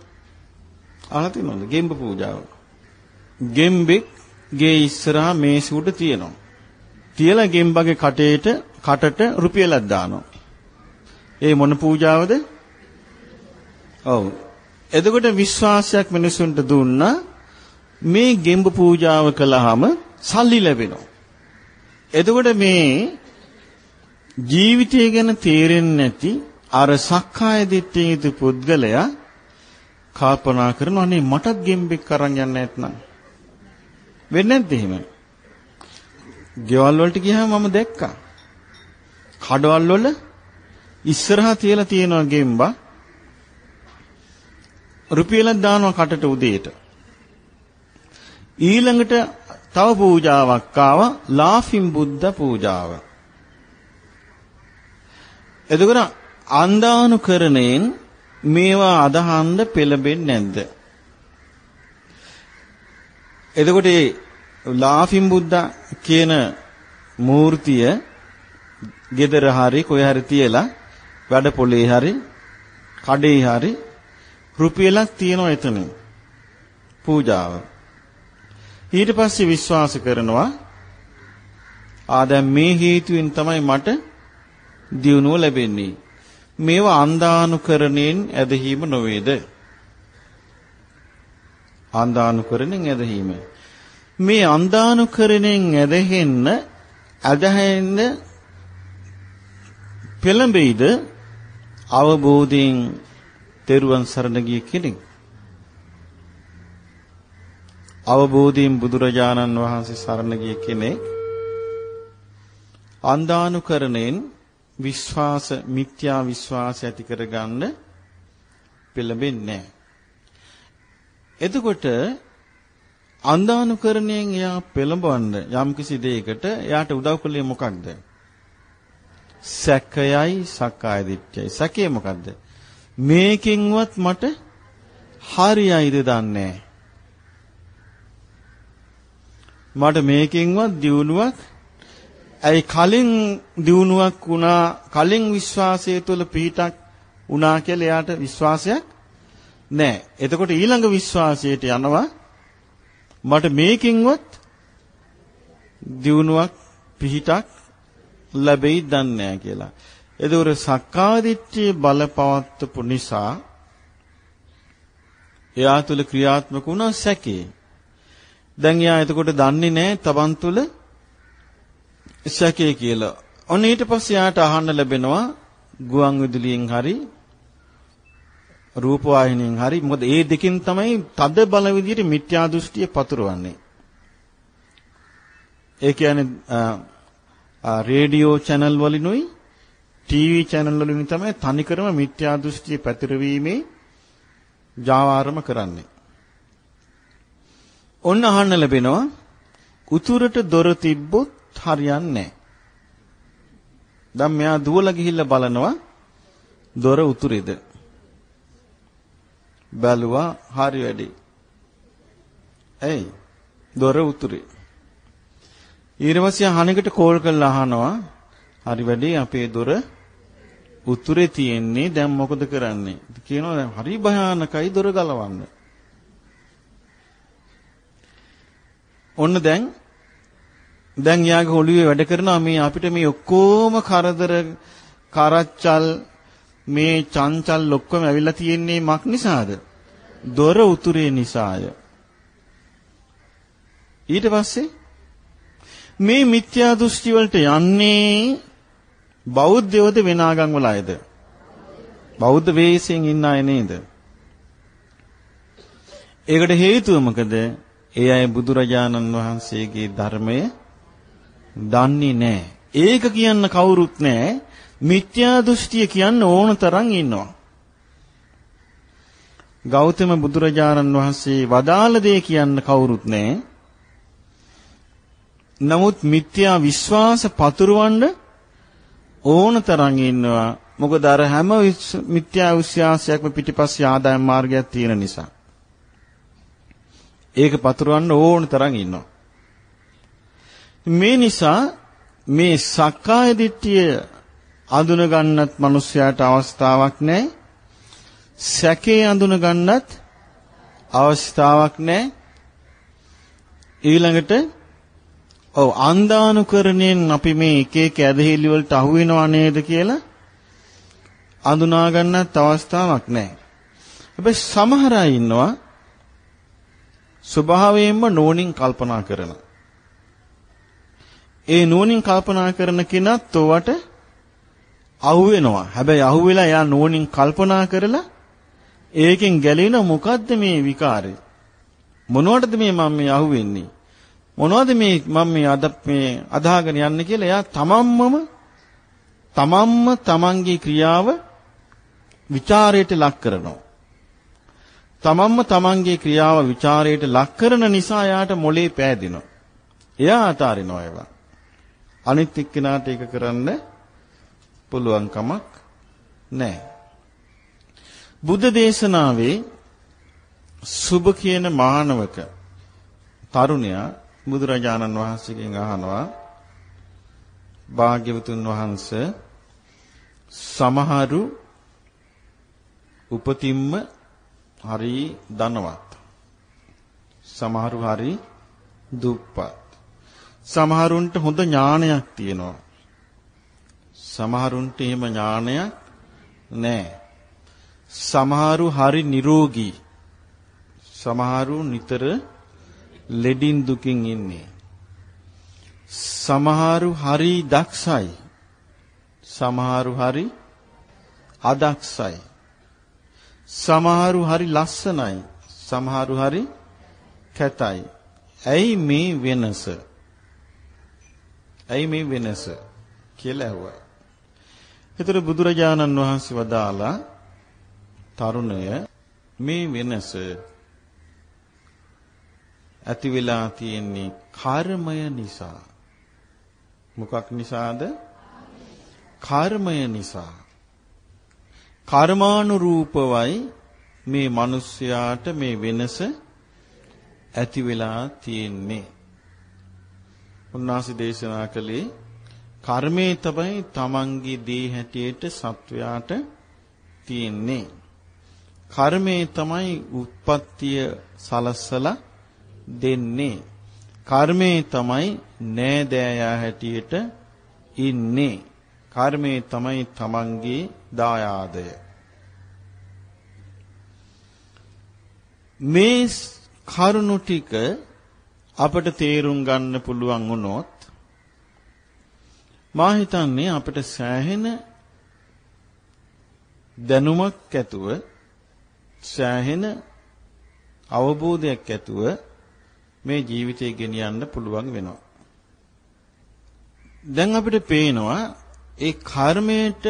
අහලා තියෙනවද? ගෙම්බ පූජාව. ගෙම්බෙක් ගේ ඉස්සරහා මේසුවට තියෙනවා. තියලා ගෙම්බගේ කටේට කටට රුපියලක් දානවා. ඒ මොන පූජාවද? ඔව්. එතකොට විශ්වාසයක් මිනිසුන්ට දුන්නා මේ ගෙම්බ පූජාව කළාම සල්ලි ලැබෙනවා. එතකොට මේ ජීවිතය ගැන තේරෙන්නේ නැති අර සක්කාය දිට්ඨිය යුතු පුද්ගලයා කල්පනා කරනවා අනේ මටත් ගෙම්බෙක් අරන් යන්න නැත්නම් වෙන්නේ නැද්ද එහෙම? ගෙවල් වලට ගියාම මම දැක්කා. කඩවල් වල ඉස්සරහා තියලා තියෙනවා ගෙම්බා. රුපියලක් දානවා කටට උදේට. ඊළඟට තව පූජාවක් ආවා ලාෆින් බුද්ධ පූජාව. එතකොට අන්දානුකරණයෙන් මේවා අදහන්න පෙළඹෙන්නේ නැද්ද? එතකොට මේ ලාෆින් බුද්ධ කියන මූර්තිය gedara hari කොහේ හරි තියලා වැඩ පොලේ හරි කඩේ හරි රුපියලක් තියනවා එතන පූජාව. ඊට පස්සේ විශ්වාස කරනවා ආ දැන් මේ හේතුවෙන් තමයි මට දියුණුව ලැබෙන්නේ. මේවා අන්දානුකරණයෙන් ඇදහිම නොවේද? අන්දානුකරණයෙන් ඇදහිම. මේ අන්දානුකරණයෙන් ඇදහෙන්න ඇදහෙන්න පෙළඹෙයිද? අවබෝධයෙන් තෙරුවන් සරණ ගිය කෙනෙක්. අවබෝධයෙන් බුදුරජාණන් වහන්සේ සරණ ගිය කෙනෙක්. අන්දානුකරණයෙන් විශ්වාස මිත්‍යා විශ්වාසය ඇති කරගන්න පෙළඹෙන්නේ නැහැ. එතකොට අන්දානුකරණයෙන් එයා පෙළඹවන්න යම්කිසි දෙයකට එයාට උදව් කළේ මොකක්ද? සැකයයි සක්කාය දිට්ඨියයි. සැකේ මොකද්ද? මේකෙන්වත් මට හරියයිද දන්නේ මට මේකෙන්වත් දියුණුවක් ඇයි කලින් දියුණුවක් වුණා කලින් විශ්වාසය තුළ පිහිටක් වුණා කියලා එයාට විශ්වාසයක් නැහැ. එතකොට ඊළඟ විශ්වාසයට යනවා මට මේකෙන්වත් දියුණුවක් පිහිටක් ලැබෙයි දන්නේ නැහැ කියලා. එතකොට සක්කාදිට්ඨිය බලපවත්වපු නිසා එයා තුල ක්‍රියාත්මක වුණා සැකේ. දැන් එයා එතකොට දන්නේ නැහැ තවන් තුල සැකේ කියලා. ඔන්න ඊට පස්සේ යාට අහන්න ලැබෙනවා ගුවන් විදුලියෙන් හරි රූප වාහිනියෙන් හරි මොකද ඒ දෙකෙන් තමයි තද බල විදියට මිත්‍යා දෘෂ්ටිය පතුරවන්නේ. ඒ කියන්නේ රේඩියෝ channel වලිනුයි ටීවී channel වලින් තමයි තනිකරම මිත්‍යා දෘෂ්ටිය පැතිරවීමේ ජාවාරම කරන්නේ. ඔන්න අහන්න ලැබෙනවා උතුරට දොර තිබ්බොත් හරියන්නේ නැහැ. දැන් මෙයා දුවලා ගිහිල්ලා බලනවා දොර උතුරේද. බැලුවා හරි වැඩි. ඇයි? දොර උතුරේ. ඊර්වසිය හණෙකට කෝල් කරලා අහනවා හරි වැඩි අපේ දොර උතුරේ තියෙන්නේ දැන් මොකද කරන්නේ? කියනවා දැන් හරි භයානකයි දොර ගලවන්න. ඔන්න දැන් දැන් යාගේ ඔළුවේ වැඩ කරනවා මේ අපිට මේ ඔක්කොම කරදර කරච්චල් මේ චංචල් ඔක්කොම ඇවිල්ලා තියෙන්නේ මක් නිසාද? දොර උතුරේ නිසාය. ඊට පස්සේ මේ මිත්‍යා දෘෂ්ටි වලට යන්නේ බෞද්ධයෝද වෙන ආගම් වල අයද? බෞද්ධ වේශයෙන් ඉන්න අය නේද? ඒකට හේතුව මොකද? ඒ අය බුදුරජාණන් වහන්සේගේ ධර්මය දන්නේ නැහැ. ඒක කියන්න කවුරුත් නැහැ. මිත්‍යා දෘෂ්ටිය කියන්න ඕන තරම් ඉන්නවා. ගෞතම බුදුරජාණන් වහන්සේ වදාළ දේ කියන්න කවුරුත් නැහැ. නමුත් මිත්‍යා විශ්වාස පතුරවන්න ඕන තරම් ඉන්නවා. මොකද අර හැම මිත්‍යා විශ්වාසයක්ම පිටිපස්සේ ආදායම් මාර්ගයක් තියෙන නිසා. ඒක පතුරවන්න ඕන තරම් ඉන්නවා. මේ නිසා මේ සක්කාය දිට්ඨිය අඳුන ගන්නත් මිනිස්යාට අවස්ථාවක් නැහැ. සැකේ අඳුන ගන්නත් අවස්ථාවක් නැහැ. ඊළඟට ඔව් අන්දානුකරණයෙන් අපි මේ එක එක ඇදහිලි වලට අහු වෙනව නේද කියලා අඳුනා ගන්නත් අවස්ථාවක් නැහැ. හැබැයි සමහර අය ඉන්නවා ස්වභාවයෙන්ම නෝනින් කල්පනා කරන. ඒ නෝනින් කල්පනා කරන කෙනත් ඔවට අහුවෙනවා. හැබැයි අහුවෙලා එයා නුවණින් කල්පනා කරලා ඒකෙන් ගැලෙන මොකද්ද මේ විකාරය? මොනවටද මේ මම මේ අහුවෙන්නේ? මොනවද මේ මම මේ අද මේ අදාගෙන යන්නේ කියලා එයා තමන්මම තමන්ම තමන්ගේ ක්‍රියාව ਵਿਚාරයට ලක් කරනවා. තමන්ම තමන්ගේ ක්‍රියාව ਵਿਚාරයට ලක් කරන නිසා යාට මොලේ පෑදෙනවා. එයා අතාරිනවා ඒවා. අනිත් එක්කෙනාට ඒක කරන්න පුළුවන් කමක් නැහැ. බුද්ධ දේශනාවේ සුබ කියන මානවක තරුණයා බුදුරජාණන් වහන්සේගෙන් අහනවා භාග්‍යවතුන් වහන්සේ සමහරු උපතින්ම හරි ධනවත්. සමහරු හරි දුප්පත්. සමහරුන්ට හොඳ ඥානයක් තියෙනවා. සමහරුන්ට එහෙම ඥානයක් නැහැ සමහරු හරි නිරෝගී. සමහරු නිතර ලෙඩින් දුකින් ඉන්නේ. සමහරු හරි දක්ෂයි. සමහරු හරි අදක්ෂයි. සමහරු හරි ලස්සනයි. සමහරු හරි කැතයි. ඇයි මේ වෙනස? ඇයි මේ වෙනස කියලා ඇහුවා ඒතර බුදුරජාණන් වහන්සේ වදාලා තරුණය මේ වෙනස ඇති වෙලා තියෙන්නේ කර්මය නිසා. මොකක් නිසාද? කර්මය නිසා. කර්මානුරූපවයි මේ මිනිස්යාට මේ වෙනස ඇති වෙලා තියෙන්නේ. උන්වහන්සේ දේශනා කළේ කර්මයේ තමයි තමන්ගේ දේ හැටියට සත්වයාට තියෙන්නේ. කර්මයේ තමයි උත්පත්තිය සලස්සලා දෙන්නේ. කර්මයේ තමයි නෑදෑයා හැටියට ඉන්නේ. කර්මයේ තමයි තමන්ගේ දායාදය. මේ කරුණු ටික අපට තේරුම් ගන්න පුළුවන් වුණොත් මා හිතන්නේ අපිට සෑහෙන දැනුමක් ඇතුව සෑහෙන අවබෝධයක් ඇතුව මේ ජීවිතය ගෙනියන්න පුළුවන් වෙනවා. දැන් අපිට පේනවා ඒ කර්මයට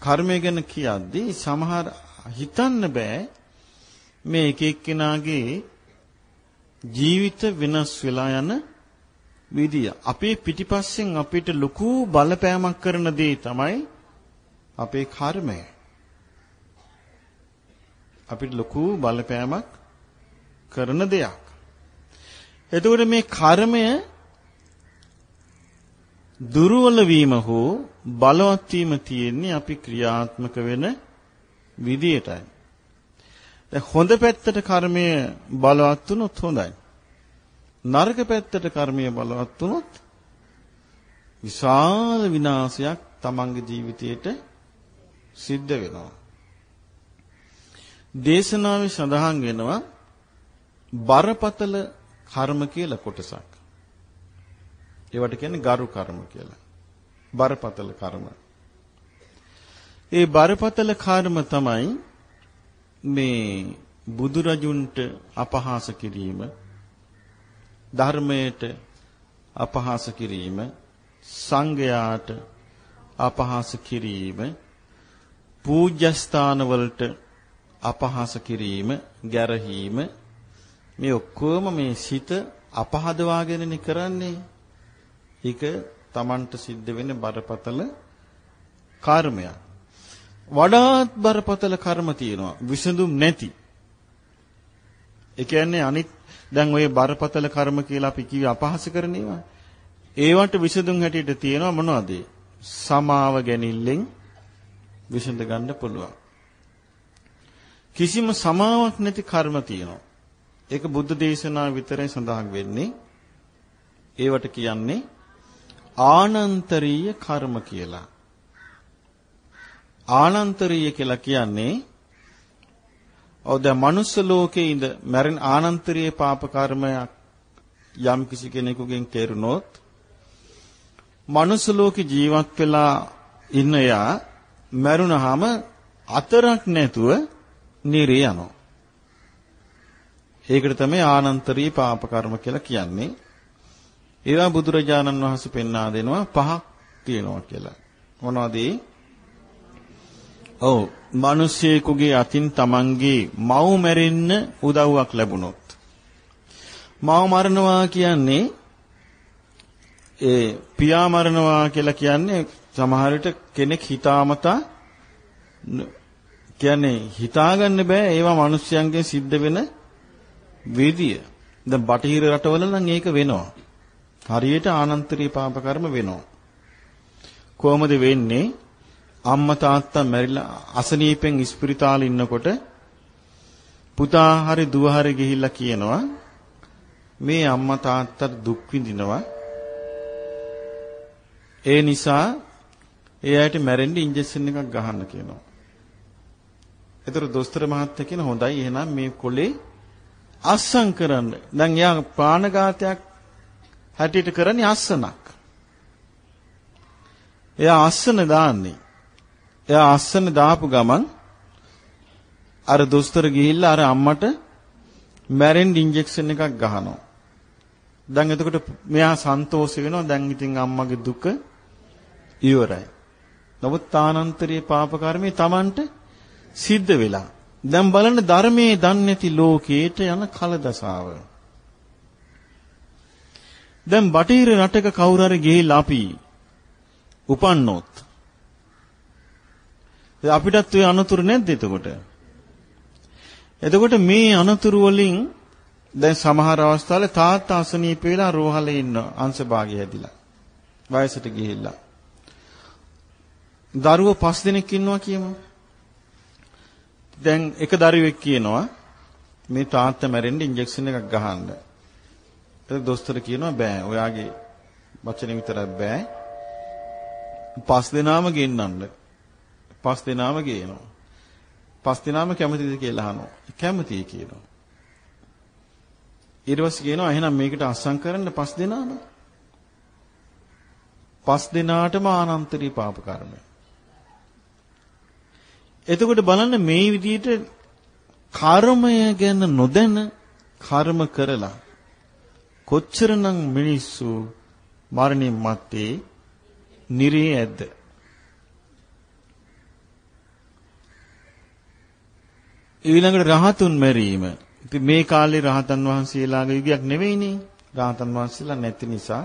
කර්මය ගැන කියද්දී සමහර හිතන්න බෑ මේ එක එක්කෙනාගේ ජීවිත වෙනස් වෙලා යන විදිය. අපේ පිටිපස්සෙන් අපිට ලොකු බලපෑමක් කරන දේ තමයි අපේ කර්මය. අපිට ලොකු බලපෑමක් කරන දෙයක්. එතකොට මේ කර්මය දුර්වල වීම හෝ බලවත් වීම තියෙන්නේ අපි ක්‍රියාත්මක වෙන විදියටයි. දැන් හොඳ පැත්තට කර්මය බලවත් වුණොත් හොඳයි. නරක පැත්තට කර්මය බලවත් වුණොත් විශාල විනාශයක් තමන්ගේ ජීවිතයට සිද්ධ වෙනවා. දේශනාවේ සඳහන් වෙනවා බරපතල කර්ම කියලා කොටසක්. ඒවට කියන්නේ ගරු කර්ම කියලා. බරපතල කර්ම. ඒ බරපතල කර්ම තමයි මේ බුදුරජුන්ට අපහාස කිරීම ධර්මයට අපහාස කිරීම සංඝයාට අපහාස කිරීම පූජ්‍යස්ථාන වලට අපහාස කිරීම ගැරහීම මේ ඔක්කොම මේ සිත අපහදවාගෙනනේ කරන්නේ ඒක Tamanට සිද්ධ වෙන බරපතල කර්මයක්. වඩාත් බරපතල කර්ම තියෙනවා විසඳුම් නැති. ඒ කියන්නේ අනිත් දැන් ওই බරපතල කර්ම කියලා අපි කිව්ව අපහාස කරන ඒවා. ඒවට විසඳුම් හැටියට තියෙනවා මොනවද? සමාව ගැනීමෙන් විසඳ ගන්න පුළුවන්. කිසිම සමාවක් නැති කර්ම තියෙනවා. ඒක බුද්ධ දේශනාව විතරයි සඳහන් වෙන්නේ. ඒවට කියන්නේ ආනන්තරීය කර්ම කියලා. ආනන්තරීය කියලා කියන්නේ ඔව් දැන් මනුස්ස ලෝකේ ඉඳ මරණ ආනන්තරීය පාප කර්මයක් යම් කිසි කෙනෙකුගෙන් කෙරුණොත් මනුස්ස ලෝකේ ජීවත් වෙලා ඉන්න යා මරුණාම අතරක් නැතුව නිරේ යනවා. ඒකට තමයි ආනන්තරීය පාප කර්ම කියලා කියන්නේ. ඒවා බුදුරජාණන් වහන්සේ පෙන්වා දෙනවා පහක් තියෙනවා කියලා. මොනවද ඔව් මිනිස්සෙකුගේ අතින් Tamanගේ මව් මැරෙන්න උදව්වක් ලැබුණොත් මව් මරනවා කියන්නේ ඒ පියා මරනවා කියලා කියන්නේ සමහර විට කෙනෙක් හිතාමතා කියන්නේ හිතාගන්න බෑ ඒවා මිනිස්යන්ගෙන් සිද්ධ වෙන විදිය. දැන් බටහිර රටවල නම් ඒක වෙනවා. හරියට ආනන්තරී පාප කර්ම වෙනවා. කොහොමද වෙන්නේ? අම්මා තාත්තා මැරිලා අසනීපෙන් ඉස්පිරිතාලේ ඉන්නකොට පුතා හරි දුව හරි ගිහිල්ලා කියනවා මේ අම්මා තාත්තට දුක් විඳිනවා ඒ නිසා ඒ ඇයිට මැරෙන්න ඉන්ජෙක්ෂන් එකක් ගහන්න කියනවා. ඒතර දොස්තර මහත්තයා කියන හොඳයි එහෙනම් මේ කොලේ අස්සම් කරන්න. දැන් යා ප්‍රාණඝාතයක් හැටියට කරන්නේ අස්සනක්. එයා අස්සන දාන්නේ. එයා අස්සන දාපු ගමන් අර දොස්තර ගිහිල්ලා අර අම්මට මැරෙන්න ඉන්ජෙක්ෂන් එකක් ගහනවා. දැන් එතකොට මෙයා සන්තෝෂ වෙනවා. දැන් ඉතින් අම්මගේ දුක ඉවරයි. නමුත් තානන්තරී පාප කර්මේ Tamanට සිද්ධ වෙලා. දැන් බලන්න ධර්මයේ දන්නේ නැති ලෝකේට යන කලදසාව. දැන් බටහිර රටක කවුරු හරි ගිහිල්ලා අපි උපන්නොත් අපිටත් ওই අනතුරු නැද්ද එතකොට? එතකොට මේ අනතුරු වලින් දැන් සමහර අවස්ථාවල තාත්තා අසනීප වෙලා රෝහලේ ඉන්න අංශභාගය හැදිලා. වයසට ගිහිල්ලා. දරුවෝ පස් දෙනෙක් ඉන්නවා කියමු. දැන් එක දරුවෙක් කියනවා මේ තාත්තා මැරෙන්න ඉන්ජෙක්ෂන් එකක් ගහන්න. ඒක දොස්තර කියනවා බෑ. ඔයාගේ වචනේ විතරක් බෑ. පස් දෙනාම ගෙන්නන්න. පස් දෙනාම ගේනවා. පස් දෙනාම කැමතිද කියලා අහනවා. කැමතියි කියනවා. ඊට පස්සේ කියනවා එහෙනම් මේකට අස්සම් කරන්න පස් දෙනාම. පස් දෙනාටම ආනන්තරී පාප කර්මය. එතකොට බලන්න මේ විදිහට කර්මය ගැන නොදැන කර්ම කරලා කොච්චරනම් මිනිස්සු මරණින් මත්තේ නිරේ ඇද්ද ඊළඟට රහතුන් මැරීම. ඉතින් මේ කාලේ රහතන් වහන්සේලාගේ යුගයක් නෙවෙයිනේ. රහතන් වහන්සේලා නැති නිසා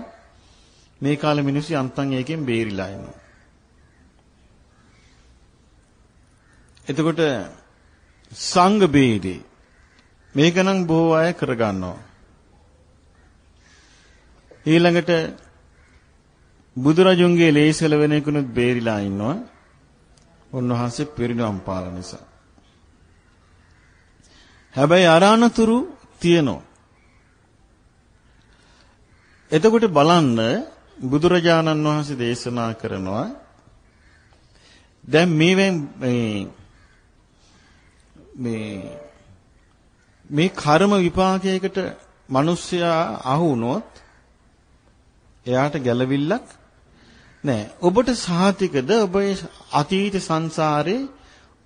මේ කාලේ මිනිස්සු අන්තන් ඒකෙන් බේරිලා ඉන්නවා. එතකොට සංඝ බේදේ මේක නම් බොහෝ අය කරගන්නවා. ඊළඟට බුදුරජුන්ගේ ලේසල වෙන කෙනෙකුත් බේරිලා ඉන්නවා. උන්වහන්සේ පිරිනවම් පාල නිසා. හැබැයි අරානතුරු තියෙනවා. එතකොට බලන්න බුදුරජාණන් වහන්සේ දේශනා කරනවා දැන් මේවෙන් මේ මේ මේ කර්ම විපාකයකට මිනිස්සයා අහු වුණොත් එයාට ගැළවිල්ලක් නැහැ. ඔබට සහතිකද ඔබ අතීත සංසාරේ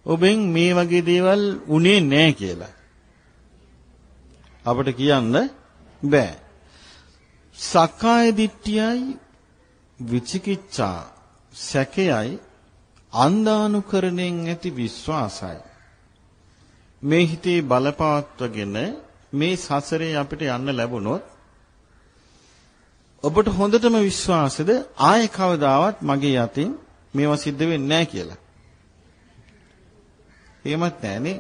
ඔබෙන් මේ වගේ දේවල් උනේ නැහැ කියලා. අපිට කියන්න බෑ. සක්කාය දිට්ඨියයි විචිකිච්ඡා සැකයයි අන්දානුකරණයෙන් ඇති විශ්වාසයි මේ හිතේ බලපවත්වගෙන මේ සසරේ අපිට යන්න ලැබුණොත් ඔබට හොඳටම විශ්වාසද ආයෙ කවදාවත් මගේ යතින් මේවා සිද්ධ වෙන්නේ නැහැ කියලා. එහෙමත් නැහනේ.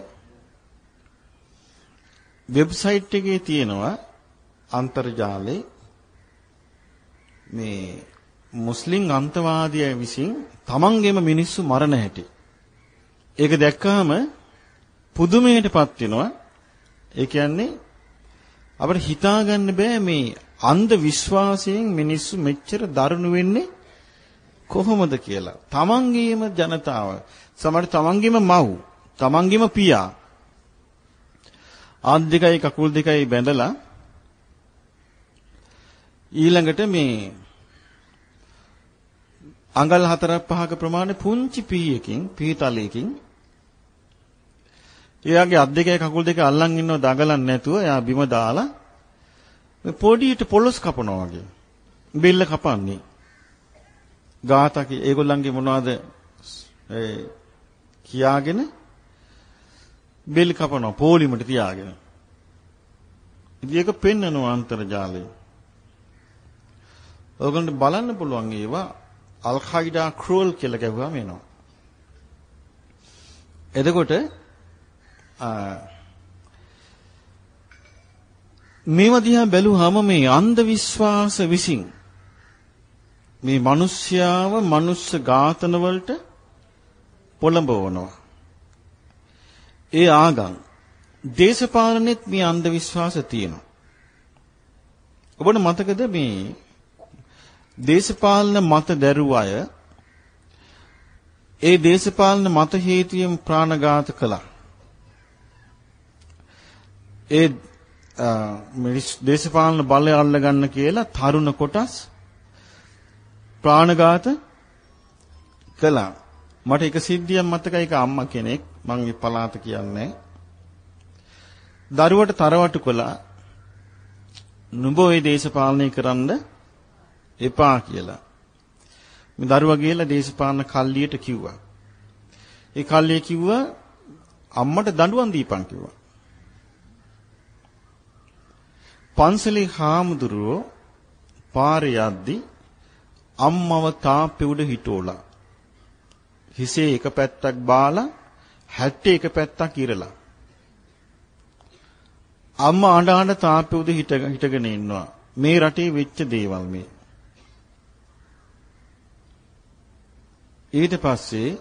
වෙබ්සයිට් එකේ තියෙනවා අන්තර්ජාලේ මේ මුස්ලිම් අන්තවාදිය විසින් තමන්ගේම මිනිස්සු මරණ හැටි. ඒක දැක්කහම පුදුමයටපත් වෙනවා. ඒ කියන්නේ අපිට හිතාගන්න බෑ මේ අන්ධ විශ්වාසයෙන් මිනිස්සු මෙච්චර දරුණු වෙන්නේ කොහොමද කියලා. තමන්ගේම ජනතාව, සමහර තමන්ගේම මව්, තමන්ගේම පියා ආත් දෙකයි කකුල් දෙකයි බැඳලා ඊළඟට මේ අඟල් 4ක් 5ක ප්‍රමාණය පුංචි පීයකින් පීතලයකින් එයාගේ අත් දෙකේ කකුල් දෙක අල්ලන් ඉන්නව දඟලන්නේ නැතුව එයා බිම දාලා පොඩියට පොලොස් කපනවා වගේ. බෙල්ල කපන්නේ. ගාතක ඒගොල්ලන්ගේ මොනවද ඒ කියාගෙන බෙල් කපනවා පොලිමට තියාගෙන ඉතින් ඒක පෙන්වනවා අන්තර්ජාලයේ ඔයගොල්ලන්ට බලන්න පුළුවන් ඒවා අල් කයිඩා ක්‍රූල් කියලා ගැහුවාම එනවා. එතකොට මේව දිහා බැලුවාම මේ අන්ධ විශ්වාස විසින් මේ මිනිස්යාව මනුස්ස ඝාතන වලට පොළඹවනවා. ඒ ආගම් දේශපාලනෙත් මේ අන්ධ විශ්වාස තියෙනවා. ඔබට මතකද මේ දේශපාලන මත දැරුව අය ඒ දේශපාලන මත හේතුයෙන් ප්‍රාණඝාත කළා. ඒ දේශපාලන බලය අල්ලගන්න කියලා තරුණ කොටස් ප්‍රාණඝාත කළා. මට එක සිද්ධියක් මතකයි ඒක අම්මා කෙනෙක් මං මේ පලාත කියන්නේ. දරුවට තරවටු කළා. නුඹ ওই දේශපාලනය කරන්න එපා කියලා. මේ දරුවා ගිහලා දේශපාලන කල්ලියට කිව්වා. ඒ කල්ලිය කිව්වා අම්මට දඬුවම් දීපන් කිව්වා. පන්සලේ හාමුදුරුවෝ පාරේ යද්දි අම්මව තාප්පේ උඩ හිටෝලා. හිසේ එක පැත්තක් බාලා හැට්ටේ එක පැත්තක් ඉරලා. අම්මා අඬ අඬ තාප්පේ උඩ හිටගෙන ඉන්නවා. මේ රටේ වෙච්ච දේවල් මේ. ඊට පස්සේ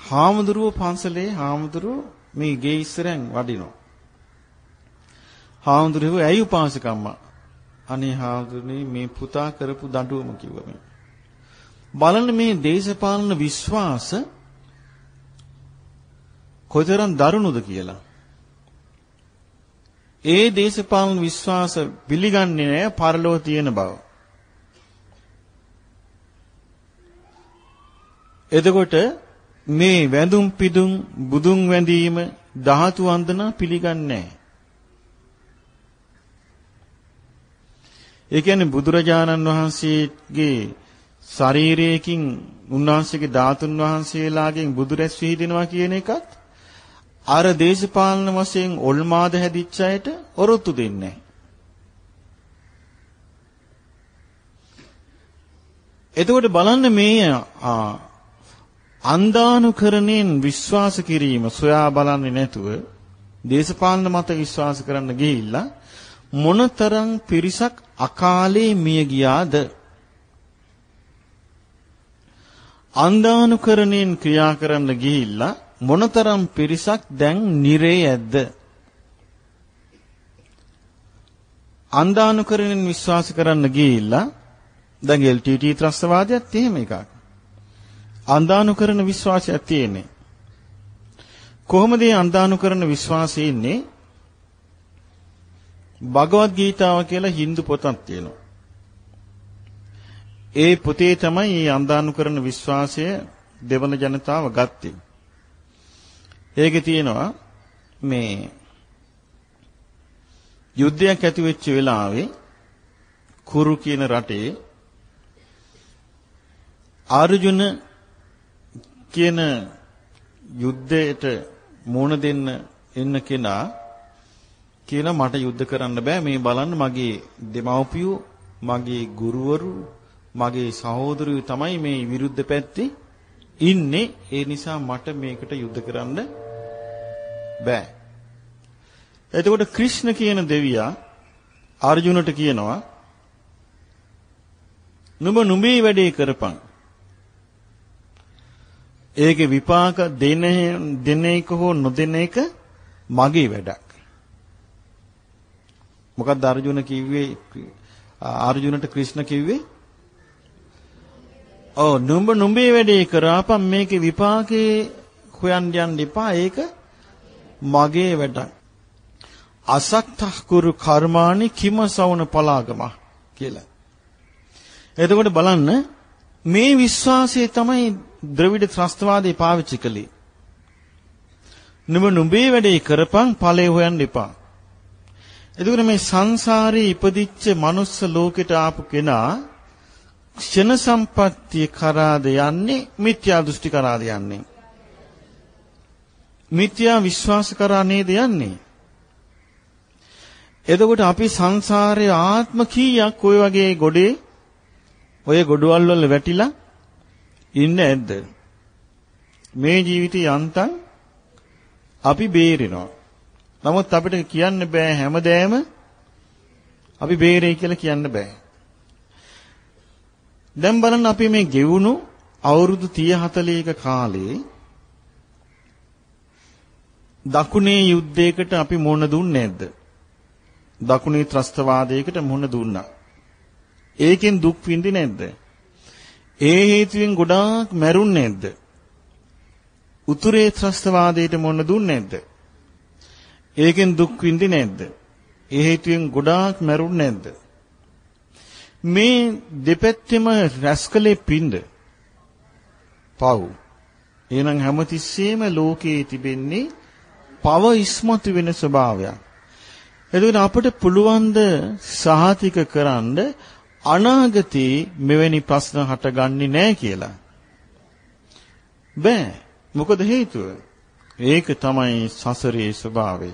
හාමුදුරුව පන්සලේ හාමුදුරුව මේ ගේ ඉස්සරෙන් වඩිනවා. හාමුදුරුවෝ ඇයි උපාසකම්මා? අනේ හාමුදුරනේ මේ පුතා කරපු දඬුවම කිව්වා මේ. බලන්න මේ දේශපාලන විශ්වාස කොතරම් දරුණුද කියලා. ඒ දේශපාලන විශ්වාස පිළිගන්නේ නැහැ පරලෝ තියෙන බව. එතකොට මේ වැඳුම් පිදුම් බුදුන් වැඳීම ධාතු වන්දනා පිළිගන්නේ නැහැ. ඒ කියන්නේ බුදුරජාණන් වහන්සේගේ ශරීරයකින් උන්වහන්සේගේ ධාතුන් වහන්සේලාගෙන් බුදුරැස් විහිදෙනවා කියන එකත් අර දේශපාලන වශයෙන් ඔල්මාද හැදිච්ච අයට ඔරොත්තු දෙන්නේ එතකොට බලන්න මේ අන්දානුකරණයෙන් විශ්වාස කිරීම සොයා බලන්නේ නැතුව දේශපාලන මත විශ්වාස කරන්න ගිහිල්ලා මොනතරම් පිරිසක් අකාලේ මිය ගියාද? අන්දානුකරණයෙන් ක්‍රියා කරන්න ගිහිල්ලා මොනතරම් පිරිසක් දැන් නිරේ ඇද්ද අන්දානුකරණයෙන් විශ්වාස කරන්න ගිහිල්ලා දැන් LTT ත්‍රස්තවාදයත් එහෙම එකක් අන්දානුකරන විශ්වාසයක් තියෙන්නේ. කොහොමද මේ අන්දානුකරන විශ්වාසය ඉන්නේ? භගවත් ගීතාව කියලා Hindu පොතක් තියෙනවා. ඒ පොතේ තමයි මේ අන්දානුකරන විශ්වාසය දෙවන ජනතාව ගත්තේ. ඒකේ තියෙනවා මේ යුද්ධයක් ඇති වෙච්ච වෙලාවේ කුරු කියන රටේ අර්ජුන කියන යුද්ධයට මුණ දෙන්න එන්න කෙනා කියන මට යුද්ධ කරන්න බෑ මේ බලන්න මගේ දෙමව්පියෝ මගේ ගුරුවරු මගේ සහෝදරයෝ තමයි මේ විරුද්ධ පැත්තේ ඉන්නේ ඒ නිසා මට මේකට යුද්ධ කරන්න බෑ එතකොට ක්‍රිෂ්ණ කියන දෙවියා අර්ජුනට කියනවා නුඹ නුඹේ වැඩේ කරපන් ඒකේ විපාක දෙන දෙන එක හෝ නොදෙන එක මගේ වැඩක්. මොකක්ද අර්ජුන කිව්වේ අර්ජුනට ක්‍රිෂ්ණ කිව්වේ? ඔව් නුඹ නුඹේ වැඩේ කරාපන් මේකේ විපාකේ හොයන්න යන්න එපා ඒක මගේ වැඩක්. අසක්තහ කුරු කර්මානි කිමසවන පලාගම කියලා. එතකොට බලන්න මේ විශ්වාසය තමයි ද්‍රවිඩ ත්‍රස්තවාදී පාවිච්චි කළේ. නුඹ නුඹේ වැඩේ කරපන් ඵලය හොයන්න එපා. එතකොට මේ සංසාරේ ඉපදිච්ච මනුස්ස ලෝකෙට ආපු කෙනා ක්ෂණ සම්පත්තිය කරාද යන්නේ මිත්‍යා දෘෂ්ටි කරාද යන්නේ මිත්‍යා විශ්වාස කරා නේද යන්නේ එතකොට අපි සංසාරයේ ආත්ම කීයක් ওই වගේ ගොඩේ ඔය ගොඩවල් වල වැටිලා ඉන්නේ නැද්ද? මේ ජීවිතය යන්තම් අපි බේරෙනවා. නමුත් අපිට කියන්න බෑ හැමදේම අපි බේරෙයි කියලා කියන්න බෑ. දැන් බලන්න අපි මේ ගෙවුණු අවුරුදු 30 40ක කාලේ දකුණේ යුද්ධයකට අපි මුහුණ දුන්නේ නැද්ද? දකුණේ ත්‍රස්තවාදයකට මුහුණ දුන්නා. ඒකෙන් දුක් විඳි නැද්ද? ඒ හේතුවෙන් ගොඩාක් මැරුන්නේ නැද්ද? උතුරේ ත්‍රස්තවාදයට මොන දුන්නේ නැද්ද? ඒකෙන් දුක් විඳි නැද්ද? ඒ හේතුවෙන් ගොඩාක් මැරුන්නේ නැද්ද? මේ දෙපැත්තෙම රැස්කලේ පින්ද පව් එහෙනම් හැමතිස්සෙම ලෝකයේ තිබෙන්නේ පව ඉස්මතු වෙන ස්වභාවයක් එතකොට අපිට පුළුවන් ද සහතික කරන්න අනාගතේ මෙවැනි ප්‍රශ්න හටගන්නේ නැහැ කියලා. බෑ. මොකද හේතුව? ඒක තමයි සසරේ ස්වභාවය.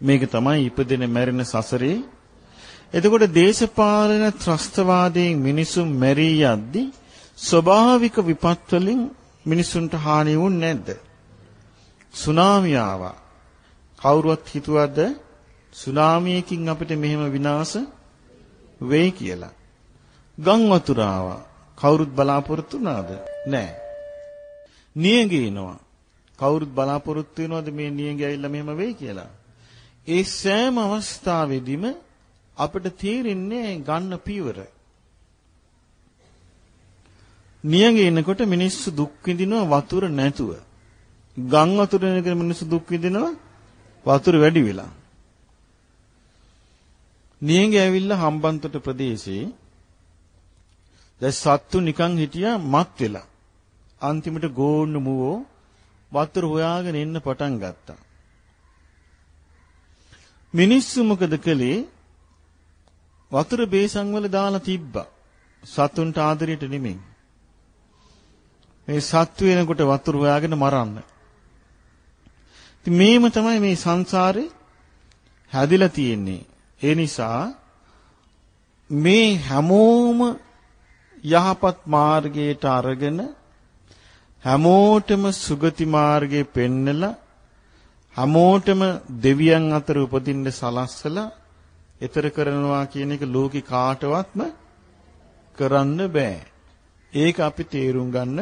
මේක තමයි ඉපදෙන මැරෙන සසරේ. එතකොට දේශපාලන ත්‍රස්තවාදයෙන් මිනිසුන් මැරී යද්දී ස්වභාවික විපත් වලින් මිනිසුන්ට හානි වුනේ නැද්ද? සුනාමි ආවා. කවුරුවත් හිතුවද සුනාමියකින් අපිට මෙහෙම විනාශ වෙයි කියලා. ගම් වතුර ආවා. කවුරුත් බලාපොරොත්තු වුණාද? නැහැ. නියඟ එනවා. කවුරුත් බලාපොරොත්තු වෙනවද මේ නියඟ ඇවිල්ලා මෙහෙම වෙයි කියලා? ඒ සෑම අවස්ථාවෙදිම අපිට තේරෙන්නේ ගන්න පීවර. නියඟ එනකොට මිනිස්සු දුක් විඳිනවා වතුර නැතුව. ගම් වතුර නැගෙන මිනිස්සු දුක් විඳිනවා වතුර වැඩි වෙලා. නියඟ ඇවිල්ලා හම්බන්තොට ප්‍රදේශේ දැන් සත්තු නිකන් හිටියා මත් වෙලා. අන්තිමට ගෝන්න මුවෝ වතුර හොයාගෙන එන්න පටන් ගත්තා. මිනිස්සු මොකද කළේ? වතුර බේසන් වල දාලා තිබ්බා. සතුන්ට ආදරයට නෙමෙයි. මේ සත්තු වෙනකොට වතුර හොයාගෙන මරන්න. ඉතින් මේම තමයි මේ සංසාරේ හැදිලා තියෙන්නේ. ඒ නිසා මේ හැමෝම යහපත් මාර්ගයට අරගෙන හැමෝටම සුගති මාර්ගේ පෙන්නලා හැමෝටම දෙවියන් අතර උපදින්න සලස්සලා ඊතර කරනවා කියන එක ලෝකේ කාටවත්ම කරන්න බෑ. ඒක අපි තේරුම් ගන්න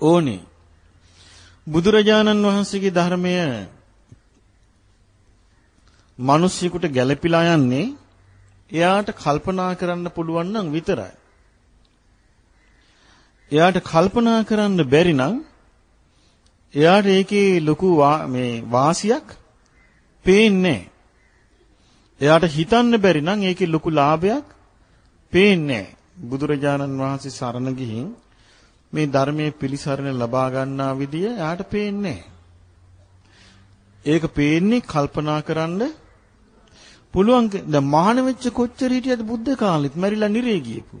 ඕනේ. බුදුරජාණන් වහන්සේගේ ධර්මය මිනිසියෙකුට ගැළපීලා යන්නේ එයාට කල්පනා කරන්න පුළුවන් නම් විතරයි. එයාට කල්පනා කරන්න බැරි නම් එයාට ඒකේ ලොකු මේ වාසියක් පේන්නේ එයාට හිතන්න බැරි නම් ඒකේ ලොකු ලාභයක් පේන්නේ බුදුරජාණන් වහන්සේ සරණ ගිහින් මේ ධර්මයේ පිළිසරණ ලබා ගන්නා විදිය එයාට පේන්නේ ඒක පේන්නේ කල්පනා කරන්න පුළුවන් දැන් මහාන වෙච්ච කොච්චර හිටියද බුද්ධ කාලෙත් මැරිලා නිරේ ගියපු.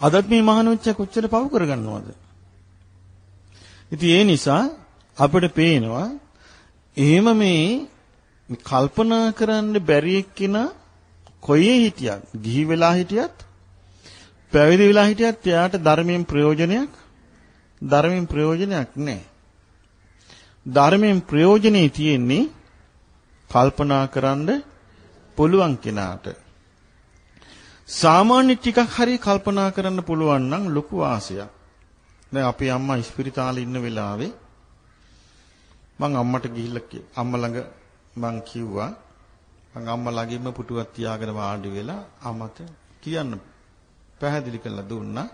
අදත් මේ මහාන වෙච්ච කොච්චර පව් කරගන්නවද? ඉතින් ඒ නිසා අපිට පේනවා එහෙම මේ කල්පනා කරන්න බැරි එක්කිනා කොයේ හිටියත්, ගිහි වෙලා හිටියත්, පැවිදි වෙලා හිටියත් එයාට ධර්මයෙන් ප්‍රයෝජනයක් ධර්මයෙන් ප්‍රයෝජනයක් නැහැ. ධර්මයෙන් ප්‍රයෝජනේ තියෙන්නේ කල්පනා කරන්න පුළුවන් කෙනාට. සාමාන්‍ය ටිකක් හරි කල්පනා කරන්න පුළුවන් නම් ලොකු ආසයක්. දැන් අපේ අම්මා ඉස්පිරිතාලේ ඉන්න වෙලාවේ මං අම්මට ගිහිල්ලා අම්මා ළඟ මං කිව්වා මං අම්මා ළඟින්ම පුටුවක් තියාගෙන වාඩි වෙලා අම්මට කියන්න පැහැදිලි කරලා දුන්නා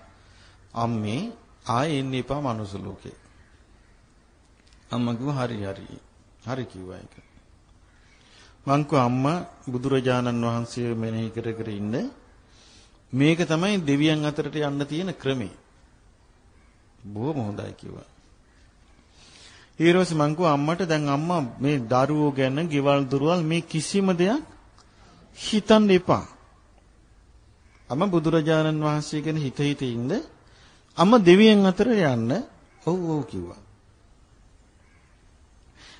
අම්මේ ආයෙ එන්න එපා මනුස්ස ලෝකේ. අම්මා කිව්වා හරි හරි. හරි කිව්වා ඒක. මං කිව්වා අම්මා බුදුරජාණන් වහන්සේ මෙනෙහි කර කර ඉන්න මේක තමයි දෙවියන් අතරට යන්න තියෙන ක්‍රමේ. බොහොම හොඳයි කිව්වා. ඊළඟට මං කිව්වා අම්මට දැන් අම්මා මේ දරුවෝ ගැන, ගෙවල් දොරවල් මේ කිසිම දෙයක් හිතන්න එපා. අම බුදුරජාණන් වහන්සේ ගැන හිත හිත ඉන්න අම්ම දෙවියන් අතර යන්න ඔව් ඔව් කිව්වා.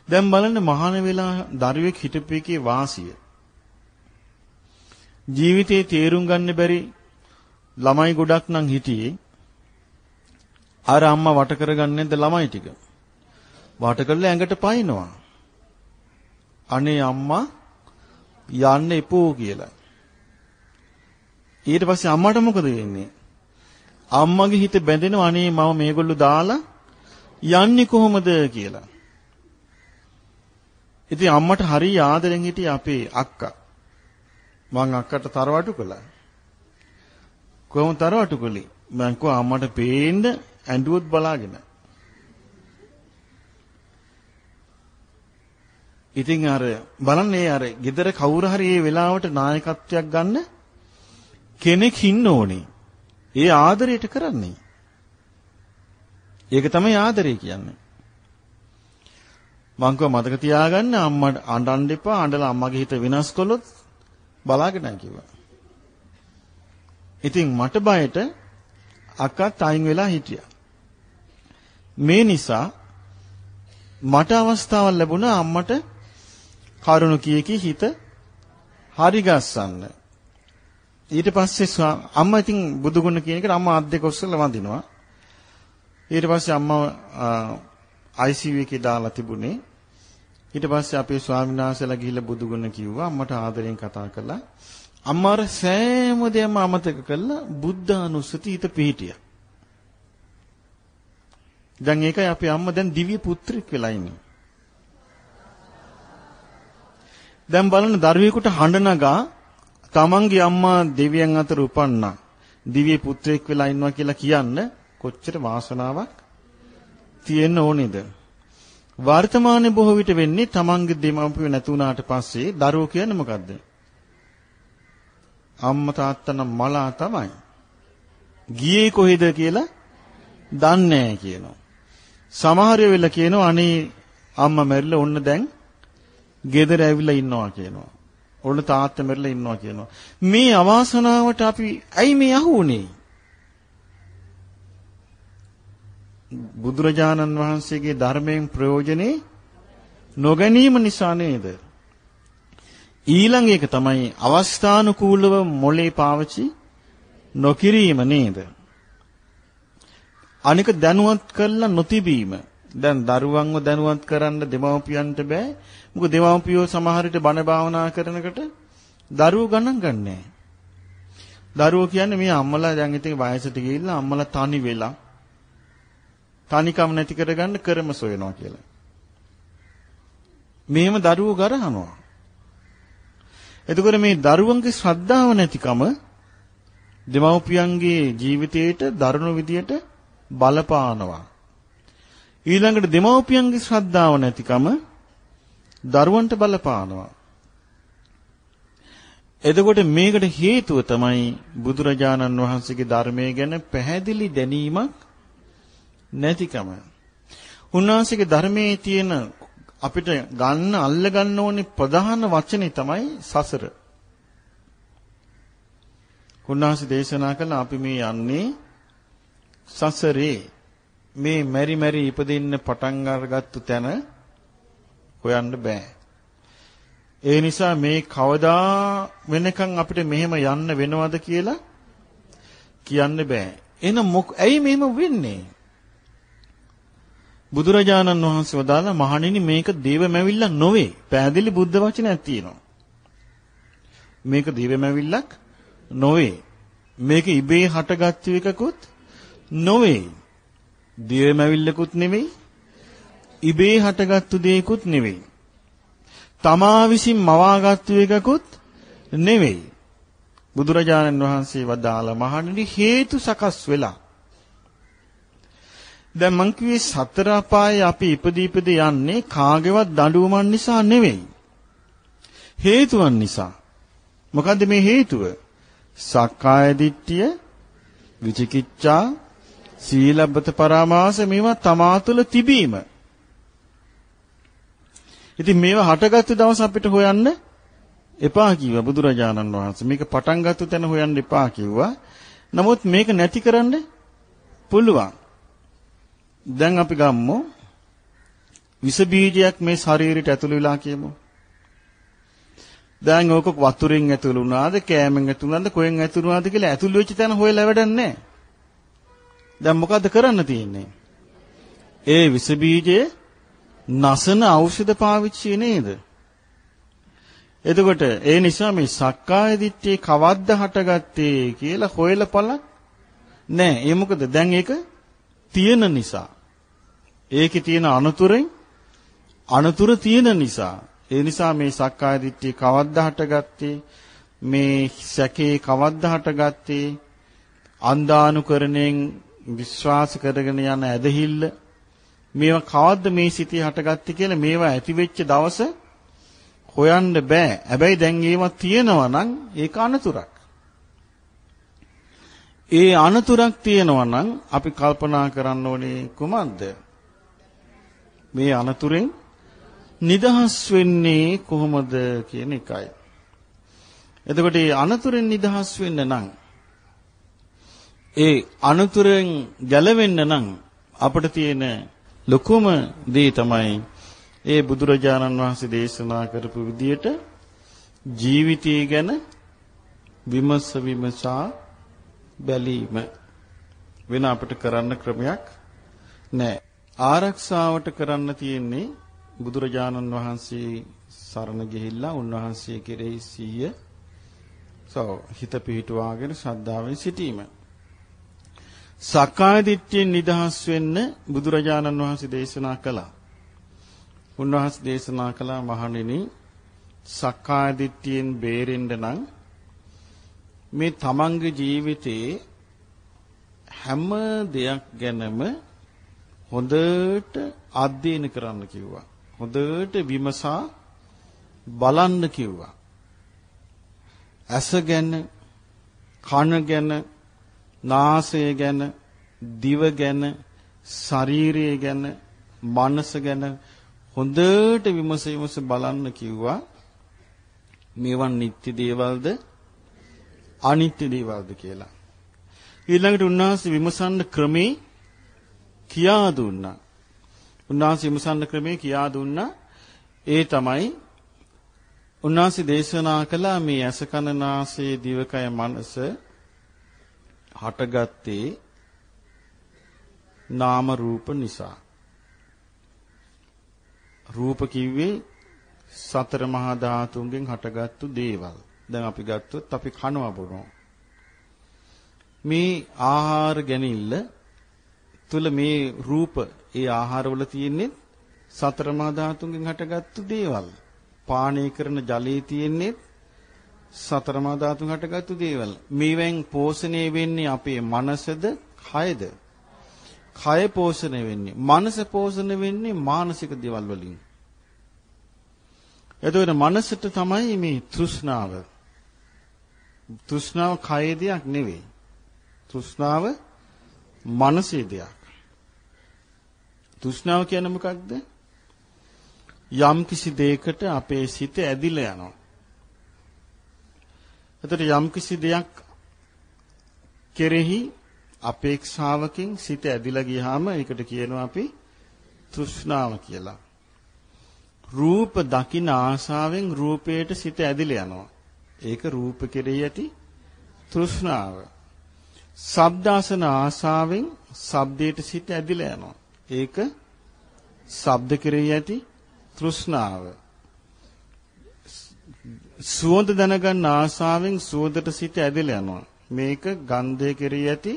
දැන් බලන්න මහාන වෙලා දරුවෙක් හිටපේකේ වාසිය. ජීවිතේ තේරුම් ගන්න බැරි ළමයි ගොඩක් නම් හිටියේ. අර අම්මා වට කරගන්නේ නැද්ද ළමයි ටික? වට කරලා ඇඟට පයින්නවා. අනේ අම්මා යන්න එපෝ කියලා. ඊට පස්සේ අම්මට මොකද වෙන්නේ? අම්මගේ හිත බැඳෙනවා අනේ මම මේගොල්ලෝ දාලා යන්නේ කොහොමද කියලා. ඉතින් අම්මට හරි ආදරෙන් හිටියේ අපේ අක්කා. මං අක්කට තරවටු කළා. කොහොම තරවටු කළේ? මං කිව්වා අම්මට පේන්න ඇඬුවොත් බලාගෙන. ඉතින් අර බලන්නේ අර gedara කවුරු හරි මේ වෙලාවට නායකත්වයක් ගන්න කෙනෙක් ඉන්න ඕනේ. ඒ ආදරයට කරන්නේ. ඒක තමයි ආදරය කියන්නේ. මං කව මතක තියාගන්න අම්මා අඬන්න එපා අඬලා අම්මගේ හිත වෙනස් කළොත් බලාගෙන කිව්වා. ඉතින් මට බයට අක්කත් අයින් වෙලා හිටියා. මේ නිසා මට අවස්ථාවක් ලැබුණා අම්මට කරුණ කීකී හිත හරි ගස්සන්න. ඊට පස්සේ අම්මා ඉතින් බුදුගුණ කියන එකට අම්මා අත් දෙක ඔස්සලා වඳිනවා. ඊට පස්සේ අම්මා ICU එකේ දාලා තිබුණේ. ඊට පස්සේ අපේ ස්වාමීන් වහන්සේලා ගිහිල්ලා බුදුගුණ කිව්වා අම්මට ආදරෙන් කතා කළා. අම්මා අර සෑම දෙයක්ම අමතක කළා බුද්ධ අනුස්සති හිත පිහිටියා. දැන් ඒකයි අපේ අම්මා දැන් දිව්‍ය පුත්‍රෙක් වෙලා ඉන්නේ. දැන් බලන්න දරුවෙකුට හඬ නගා තමන්ගේ අම්මා දෙවියන් අතර උපන්නා. දිව්‍ය පුත්‍රයෙක් වෙලා ඉන්නවා කියලා කියන්න කොච්චර වාසනාවක් තියෙන්න ඕනේද? වර්තමානයේ බොහෝ විට වෙන්නේ තමන්ගේ දෙමව්පියෝ නැතුණාට පස්සේ දරුවෝ කියන්නේ මොකද්ද? අම්මා තාත්තා නම් මලා තමයි. ගියේ කොහෙද කියලා දන්නේ නැහැ කියනවා. සමහර වෙලාව කියනවා අනේ අම්මා මැරිලා ඔන්න දැන් ගෙදර ඇවිල්ලා ඉන්නවා කියනවා. ඔන්න තාත්තා මැරිලා ඉන්නවා කියනවා. මේ අවාසනාවට අපි ඇයි මේ අහුනේ? බුදුරජාණන් වහන්සේගේ ධර්මයෙන් ප්‍රයෝජනේ නොගැනීම නිසා නේද? ඊළඟ එක තමයි අවස්ථානුකූලව මොලේ පාවිච්චි නොකිරීම නේද? අනික දැනුවත් කරලා නොතිබීම. දැන් දරුවන්ව දැනුවත් කරන්න දෙමව්පියන්ට බෑ. මොකද දෙමව්පියෝ සමහර විට බණ භාවනා කරනකොට දරුවෝ ගණන් ගන්නෑ. දරුවෝ කියන්නේ මේ අම්මලා දැන් ඉතින් වයසට ගිහිල්ලා අම්මලා තනි වෙලා තනිකම නැති කරගන්න ක්‍රම සොයනවා කියලා. මෙහෙම දරුවෝ ගරහනවා. එතකොට මේ දරුවන්ගේ ශ්‍රද්ධාව නැතිකම දෙමව්පියන්ගේ ජීවිතයට දරුණු විදියට බලපානවා. ඊළඟට දෙමව්පියන්ගේ ශ්‍රද්ධාව නැතිකම දරුවන්ට බලපානවා. එතකොට මේකට හේතුව තමයි බුදුරජාණන් වහන්සේගේ ධර්මයේ ගැන පැහැදිලි දැනීමක් නැතිකම. උන්වහන්සේගේ ධර්මයේ තියෙන අපිට ගන්න අල්ල ගන්න ඕනේ ප්‍රධාන වචනේ තමයි සසර. උන්වහන්සේ දේශනා කළ අපි මේ යන්නේ සසරේ මේ මෙරි මෙරි ඉපදින්න පටන් අරගත්තු තැන හොයන්න බෑ. ඒ නිසා මේ කවදා වෙනකන් අපිට මෙහෙම යන්න වෙනවද කියලා කියන්න බෑ. එහෙනම් මොක ඇයි මෙහෙම වෙන්නේ? බුදුරජාණන් වහන්සේ වදාලා මහණෙනි මේක දේවමැවිල්ලක් නොවේ. පැහැදිලි බුද්ධ වචනයක් තියෙනවා. මේක දේවමැවිල්ලක් නොවේ. මේක ඉබේ හටගත්තු එකකුත් නොවේ. දේවමැවිල්ලකුත් නෙවෙයි. ඉබේ හටගත්තු දෙයක්ුත් නෙවෙයි. තමා විසින් මවාගත්තු එකකුත් නෙවෙයි. බුදුරජාණන් වහන්සේ වදාළ මහණෙනි හේතු සකස් වෙලා. දැන් මං කිව්වේ සතර අපායේ අපි ඉපදී ඉපදී යන්නේ කාගේවත් දඬුවමන් නිසා නෙවෙයි. හේතුවන් නිසා. මොකද්ද මේ හේතුව? සක්කාය දිට්ඨිය, විචිකිච්ඡා, සීලබ්බත පරාමාස මේවා තමා තුළ තිබීම. ඉතින් මේවා හටගත්තු දවස් අපිට හොයන්න එපා කිව්වා බුදුරජාණන් වහන්සේ. මේක පටන් ගත්ත තැන හොයන්න එපා කිව්වා. නමුත් මේක නැති කරන්න පුළුවන්. දැන් අපි ගම්මු විස බීජයක් මේ ශරීරයට ඇතුළු වෙලා කියමු. දැන් ඕක වතුරෙන් ඇතුළු වුණාද, කෑමෙන් ඇතුළු වුණාද, කොහෙන් ඇතුළු වුණාද කියලා ඇතුළු වෙච්ච තැන හොයලා වැඩක් නැහැ. දැන් මොකද්ද කරන්න තියෙන්නේ? ඒ විස බීජය නසන ඖෂධ පාවිච්චි නේද? එතකොට ඒ නිසා මේ සක්කාය දිට්ඨිය කවද්ද හටගත්තේ කියලා හොයලා පළක් නෑ. ඒ මොකද දැන් ඒක තියෙන නිසා. ඒකේ තියෙන අනුතුරෙන් අනුතුර තියෙන නිසා. ඒ නිසා මේ සක්කාය දිට්ඨිය කවද්ද හටගත්තේ? මේ සැකේ කවද්ද හටගත්තේ? අන්දානුකරණයෙන් විශ්වාස කරගෙන යන ඇදහිල්ල මේවා කවද්ද මේ සිතේ හටගත්තේ කියලා මේවා ඇති වෙච්ච දවස හොයන්න බෑ. හැබැයි දැන් ඒවා තියෙනවා නම් ඒක අනතුරක්. ඒ අනතුරක් තියෙනවා නම් අපි කල්පනා කරන්න ඕනේ කුමක්ද? මේ අනතුරෙන් නිදහස් වෙන්නේ කොහොමද කියන එකයි. එතකොට මේ අනතුරෙන් නිදහස් වෙන්න නම් ඒ අනතුරෙන් ගැලවෙන්න නම් අපිට තියෙන ලොකුම දේ තමයි ඒ බුදුරජාණන් වහන්සේ දේශනා කරපු විදියට ජීවිතය ගැන විමස විමසා බැලීම වෙන අපිට කරන්න ක්‍රමයක් නැහැ. ආරක්ෂාවට කරන්න තියෙන්නේ බුදුරජාණන් වහන්සේ සරණ ගිහිල්ලා උන්වහන්සේ කෙරෙහි සිහිය සෝ හිත පිහිටුවාගෙන ශ්‍රද්ධාවෙන් සිටීම. සක්කාය දිට්ඨියෙන් නිදහස් වෙන්න බුදුරජාණන් වහන්සේ දේශනා කළා. උන්වහන්සේ දේශනා කළා මහණෙනි සක්කාය දිට්ඨියෙන් බේරෙන්න නම් මේ තමන්ගේ ජීවිතේ හැම දෙයක් ගැනම හොඳට අධ්‍යයන කරන්න කිව්වා. හොඳට විමසා බලන්න කිව්වා. ඇස ගැන, කන ගැන, නාසය ගැන, දිව ගැන, ශරීරය ගැන, මනස ගැන හොඳට විමස විමස බලන්න කිව්වා. මේවන් නිත්‍ය දේවල්ද අනිත්‍ය දේවල්ද කියලා. ඊළඟට උන්වහන්සේ විමසන්න ක්‍රමේ කියා දුන්නා. උන්වහන්සේ විමසන්න ක්‍රමේ කියා දුන්නා. ඒ තමයි උන්වහන්සේ දේශනා කළා මේ ඇස කන නාසය දිවකය මනස හටගත්තේ නාම රූප නිසා. රූප කිව්වේ සතර මහා ධාතුන්ගෙන් හටගත්තු දේවල්. දැන් අපි ගත්තොත් අපි කනවා බොනවා. මේ ආහාර ගැනීමල තුල මේ රූප ඒ ආහාරවල තියෙන්නේ සතර මහා ධාතුන්ගෙන් හටගත්තු දේවල්. පානය කරන ජලයේ තියෙන්නේ සතර මහා ධාතුන් හටගත්තු දේවල්. මේවෙන් පෝෂණය වෙන්නේ අපේ මනසද, කයද? කය පෝෂණය වෙන්නේ. මනස පෝෂණය වෙන්නේ මානසික දේවල් වලින්. එතකොට මනසට තමයි මේ තෘෂ්ණාව. තෘෂ්ණාව කයේ දෙයක් නෙවෙයි. තෘෂ්ණාව මනසේ දෙයක්. තෘෂ්ණාව කියන්නේ මොකක්ද? යම් කිසි දෙයකට අපේ සිත ඇදිලා යනවා. එතකොට යම් කිසි දෙයක් කෙරෙහි අපේක්ෂාවකින් සිත ඇදිලා ගියාම ඒකට කියනවා අපි තෘෂ්ණාව කියලා. රූප දකින ආසාවෙන් රූපයට සිත ඇදිලා යනවා. ඒක රූප කෙරෙහි ඇති තෘෂ්ණාව. ශබ්දාසන ආසාවෙන් ශබ්දයට සිත ඇදිලා යනවා. ඒක ශබ්ද කෙරෙහි ඇති තෘෂ්ණාව. සුවඳ දැනගන්න ආසාවෙන් සුවඳට සිත ඇදලා යනවා. මේක ගන්ධය කෙරෙහි ඇති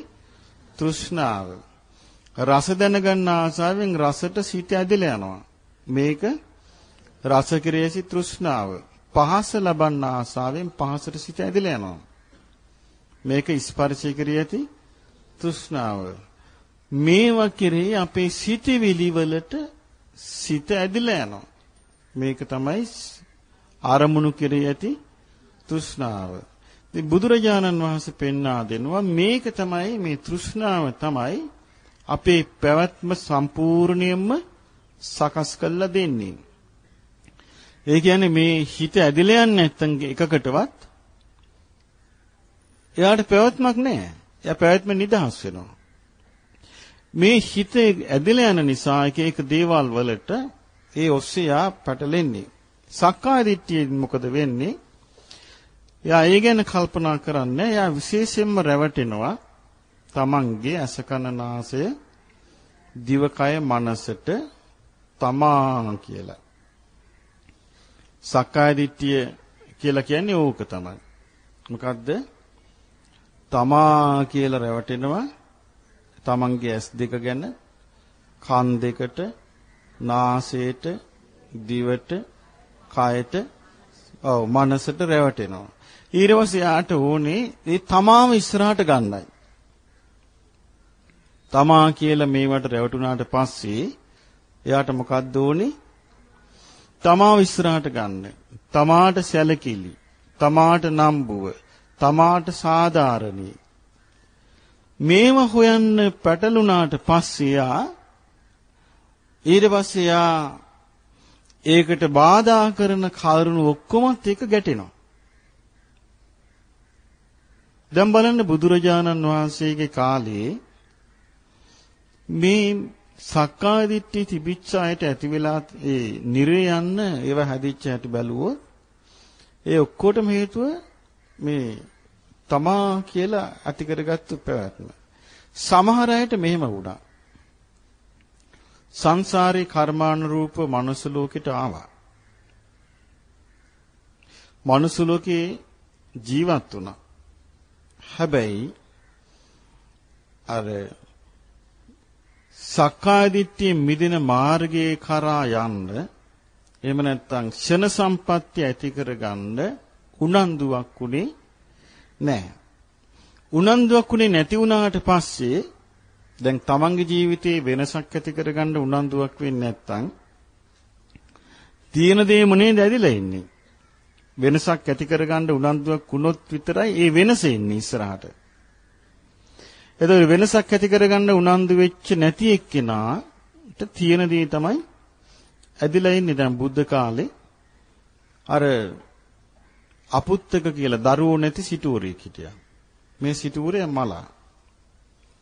තෘෂ්ණාව. රස දැනගන්න ආසාවෙන් රසට සිත ඇදලා යනවා. මේක රස කෙරෙහි ඇති තෘෂ්ණාව. පහස ලබන්න ආසාවෙන් පහසට සිත ඇදලා යනවා. මේක ස්පර්ශය කෙරෙහි ඇති තෘෂ්ණාව. මේවා කෙරෙහි අපේ සිතවිලි වලට සිත ඇදලා යනවා. මේක තමයි ආරමුණු කෙරෙහි ඇති තෘෂ්ණාව. ඉතින් බුදුරජාණන් වහන්සේ පෙන්වා දෙනවා මේක තමයි මේ තෘෂ්ණාව තමයි අපේ පැවැත්ම සම්පූර්ණයෙන්ම සකස් කරලා දෙන්නේ. ඒ කියන්නේ මේ හිත ඇදලා යන්නේ නැත්තම් එකකටවත් එයාට පැවැත්මක් නැහැ. එයා පැවැත්ම නිදහස් වෙනවා. මේ හිත ඇදලා යන නිසා එක එක දේවල් වලට ඒ ඔස්සේ යා පැටලෙන්නේ. සක්කාය දිට්ඨියෙන් මොකද වෙන්නේ? එයා ඒ ගැන කල්පනා කරන්නේ එයා විශේෂයෙන්ම රැවටෙනවා තමන්ගේ අසකන නාසය දිවකය මනසට තමා කියලා. සක්කාය දිට්ඨිය කියලා කියන්නේ ඕක තමයි. මොකද්ද? තමා කියලා රැවටෙනවා තමන්ගේ ඇස් දෙක ගැන කන් දෙකට නාසයට දිවට කයට ඔව් මනසට රැවටෙනවා. ඊට පස්සේ යාට ඕනේ ඒ තමාම ඉස්සරහට ගන්නයි. තමා කියලා මේවට රැවටුණාට පස්සේ එයාට මොකක්ද ඕනේ? තමාව ඉස්සරහට ගන්න. තමාට සැලකිලි. තමාට නම්බුව. තමාට සාධාරණී. මේව හොයන්න පැටලුණාට පස්සේ යා ඊට පස්සේ යා ඒකට බාධා කරන කරුණු ඔක්කොමත් එක ගැටෙනවා. දැන් බලන්න බුදුරජාණන් වහන්සේගේ කාලේ මේ සක්කාය දිට්ඨි තිබිච්ච අයට ඇති වෙලා ඒ නිරේ යන්න ඒව හැදිච්ච හැටි බැලුවොත් ඒ ඔක්කොටම හේතුව මේ තමා කියලා ඇති කරගත්තු පැවැත්ම. සමහර අයට මෙහෙම වුණා. සංසාරේ කර්මානුරූප මනුස්ස ලෝකෙට ආවා. මනුස්ස ලෝකේ ජීවත් වුණා. හැබැයි අර සක්කාය දිට්ඨිය මිදෙන මාර්ගයේ කරා යන්න එහෙම නැත්නම් ක්ෂණ සම්පත්‍ය ඇති කරගන්න උනන්දුවක් උනේ නැහැ. උනන්දුවක් උනේ නැති වුණාට පස්සේ දැන් තමන්ගේ ජීවිතේ වෙනසක් ඇති කරගන්න උනන්දුවක් වෙන්නේ නැත්නම් තියෙන දේ මොනේද ඇදිලා ඉන්නේ. වෙනසක් ඇති කරගන්න උනන්දුවක් වුණොත් විතරයි ඒ වෙනස එන්නේ ඉස්සරහට. එතකොට වෙනසක් ඇති කරගන්න උනන්දු වෙච්ච නැති එක්කෙනාට තියෙන දේ තමයි ඇදිලා ඉන්නේ දැන් බුද්ධ කාලේ අර අපුත්තක කියලා දරුවෝ නැති සිටුවරයෙක් හිටියා. මේ සිටුවරයා මලා.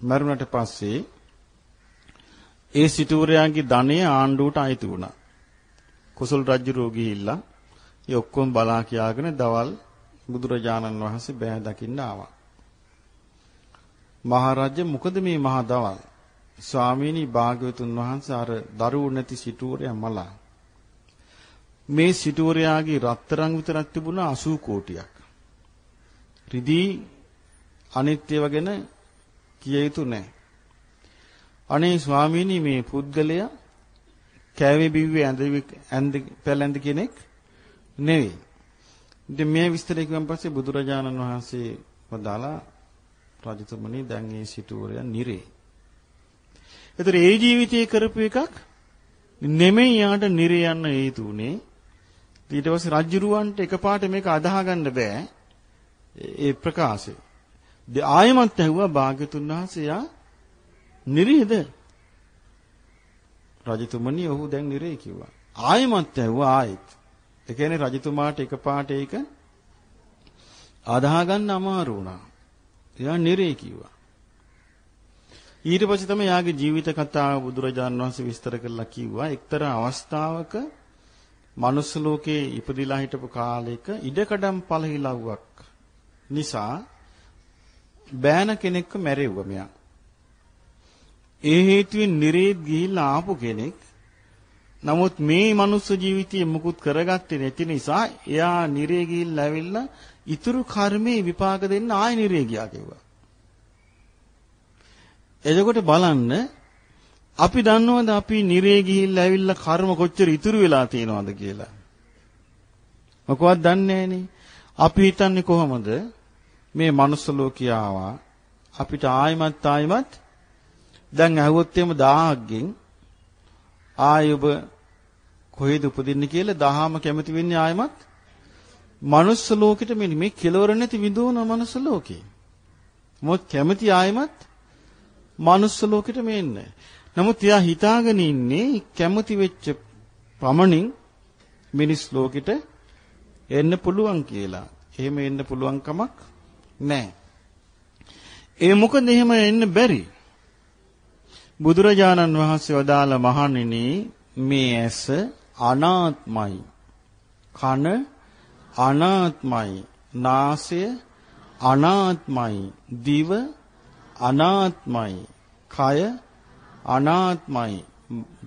මරුණට පස්සේ ඒ සිටුවරයාගේ ධනය ආණ්ඩුවට අයිති වුණා. කුසල් රජුරෝ ගිහිල්ලා ඒ ඔක්කොම බලා කියාගෙන දවල් බුදුරජාණන් වහන්සේ බෑ දකින්න ආවා. මහරජා මොකද මේ මහ දවල්? ස්වාමීනි භාග්‍යවතුන් වහන්සේ අර දරුවෝ නැති සිටුවරයා මලා මේ සිටුවරයාගේ රත්තරන් විතරක් තිබුණා 80 කෝටියක්. රිදී අනිත්‍යව ගැන කිය යුතු නැහැ. අනේ ස්වාමීනි මේ පුද්ගලයා කෑවේ බිව්වේ ඇඳ ඇඳ පැලැඳ කෙනෙක් නෙවෙයි. ඉතින් මේ විස්තරය කිව්වන් පස්සේ බුදුරජාණන් වහන්සේ වදාලා රජතුමනි දැන් මේ සිටුවරයා නිරේ. ඒතර ඒ ජීවිතයේ කරපු එකක් නෙමෙයි යාට නිරේ යන්න හේතු උනේ ඊට පස්සේ රජ්ජුරුවන්ට එකපාරට මේක අදාහ ගන්න බෑ. ඒ ප්‍රකාශය. ද ආයමත් ඇහුවා භාග්‍යතුන් වහන්සේ යා නිරේද? රජතුමනි ඔහු දැන් නිරේ කිව්වා. ආයමත් ඇහුවා ආයෙත්. ඒ කියන්නේ රජතුමාට එකපාරට ඒක අදාහ ගන්න අමාරු වුණා. එයා නිරේ කිව්වා. ඊට පස්සේ තමයි යාගේ ජීවිත කතාව බුදුරජාණන් වහන්සේ විස්තර කරලා කිව්වා එක්තරා අවස්ථාවක මනුස්ස ලෝකේ ඉපදිලා හිටපු කාලෙක ඉඩකඩම් පළහිලව්වක් නිසා බෑන කෙනෙක්ව මැරෙව්වා මෙයා. ඒ හේතුවෙන් නිරේත් ගිහිල්ලා ආපු කෙනෙක් නමුත් මේ මනුස්ස ජීවිතයේ මුකුත් කරගත්තේ නැති නිසා එයා නිරේ ගිහිල්ලා ඇවිල්ලා ඉතුරු කර්මේ විපාක දෙන්න ආයෙ නිරේ ගියා කිව්වා. එතකොට බලන්න අපි දන්නවද අපි නිරේ ගිහිල්ලා ඇවිල්ලා කර්ම කොච්චර ඉතුරු වෙලා තියෙනවද කියලා? මොකවත් දන්නේ නැහනේ. අපි හිතන්නේ කොහොමද? මේ මනුස්ස ලෝකිය ආවා අපිට ආයිමත් ආයිමත් දැන් ඇහුවොත් එimhe 1000කින් ආයි ඔබ කොහෙද උපදින්නේ කියලා දහාම කැමති වෙන්නේ ආයිමත් මනුස්ස ලෝකෙට මෙන්න මේ කෙලවර නැති විඳෝන මනුස්ස ලෝකේ. මොකද කැමති ආයිමත් මනුස්ස ලෝකෙට මෙන්න. නමුත් එයා හිතාගෙන ඉන්නේ කැමති වෙච්ච පමණින් මිනිස් ලෝකෙට එන්න පුළුවන් කියලා. එහෙම එන්න පුළුවන් කමක් නැහැ. ඒ මොකද එහෙම එන්න බැරි? බුදුරජාණන් වහන්සේ වදාළ මහණෙනි මේ ඇස අනාත්මයි. කන අනාත්මයි. නාසය අනාත්මයි. දිව අනාත්මයි. කය අනාත්මයි.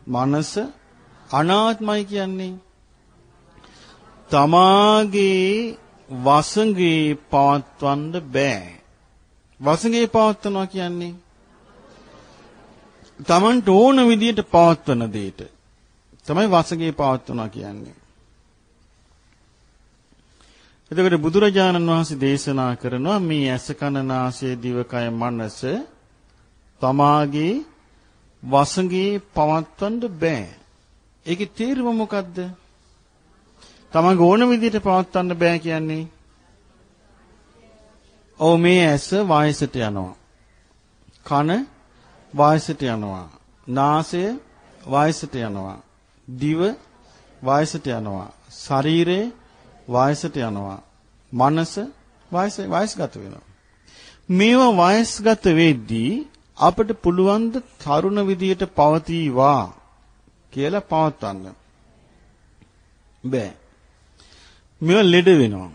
මනස අනාත්මයි කියන්නේ තමාගේ වසඟේ පවත්වන්න බෑ. වසඟේ පවත්වනවා කියන්නේ Tamanට ඕන විදියට පවත්වන දෙයට තමයි වසඟේ පවත්වනවා කියන්නේ. එතකොට බුදුරජාණන් වහන්සේ දේශනා කරනවා මේ ඇස කන නාසය දිවකය මනස තමාගේ වසඟේ පවත්වන්න බෑ. ඒකේ තේරුම මොකද්ද? තමන්ගේ ඕන විදිහට පවත්වන්න බෑ කියන්නේ. ඔව් මේ ඇස වයසට යනවා. කන වයසට යනවා. නාසය වයසට යනවා. දිව වයසට යනවා. ශරීරය වයසට යනවා. මනස වයස වයස්ගත වෙනවා. මේවා වයස්ගත වෙද්දී අපිට පුළුවන් ද තරුණ විදියට පවතිවා කියලා පවත්වන්න. බෑ. මේව ලෙඩ වෙනවා.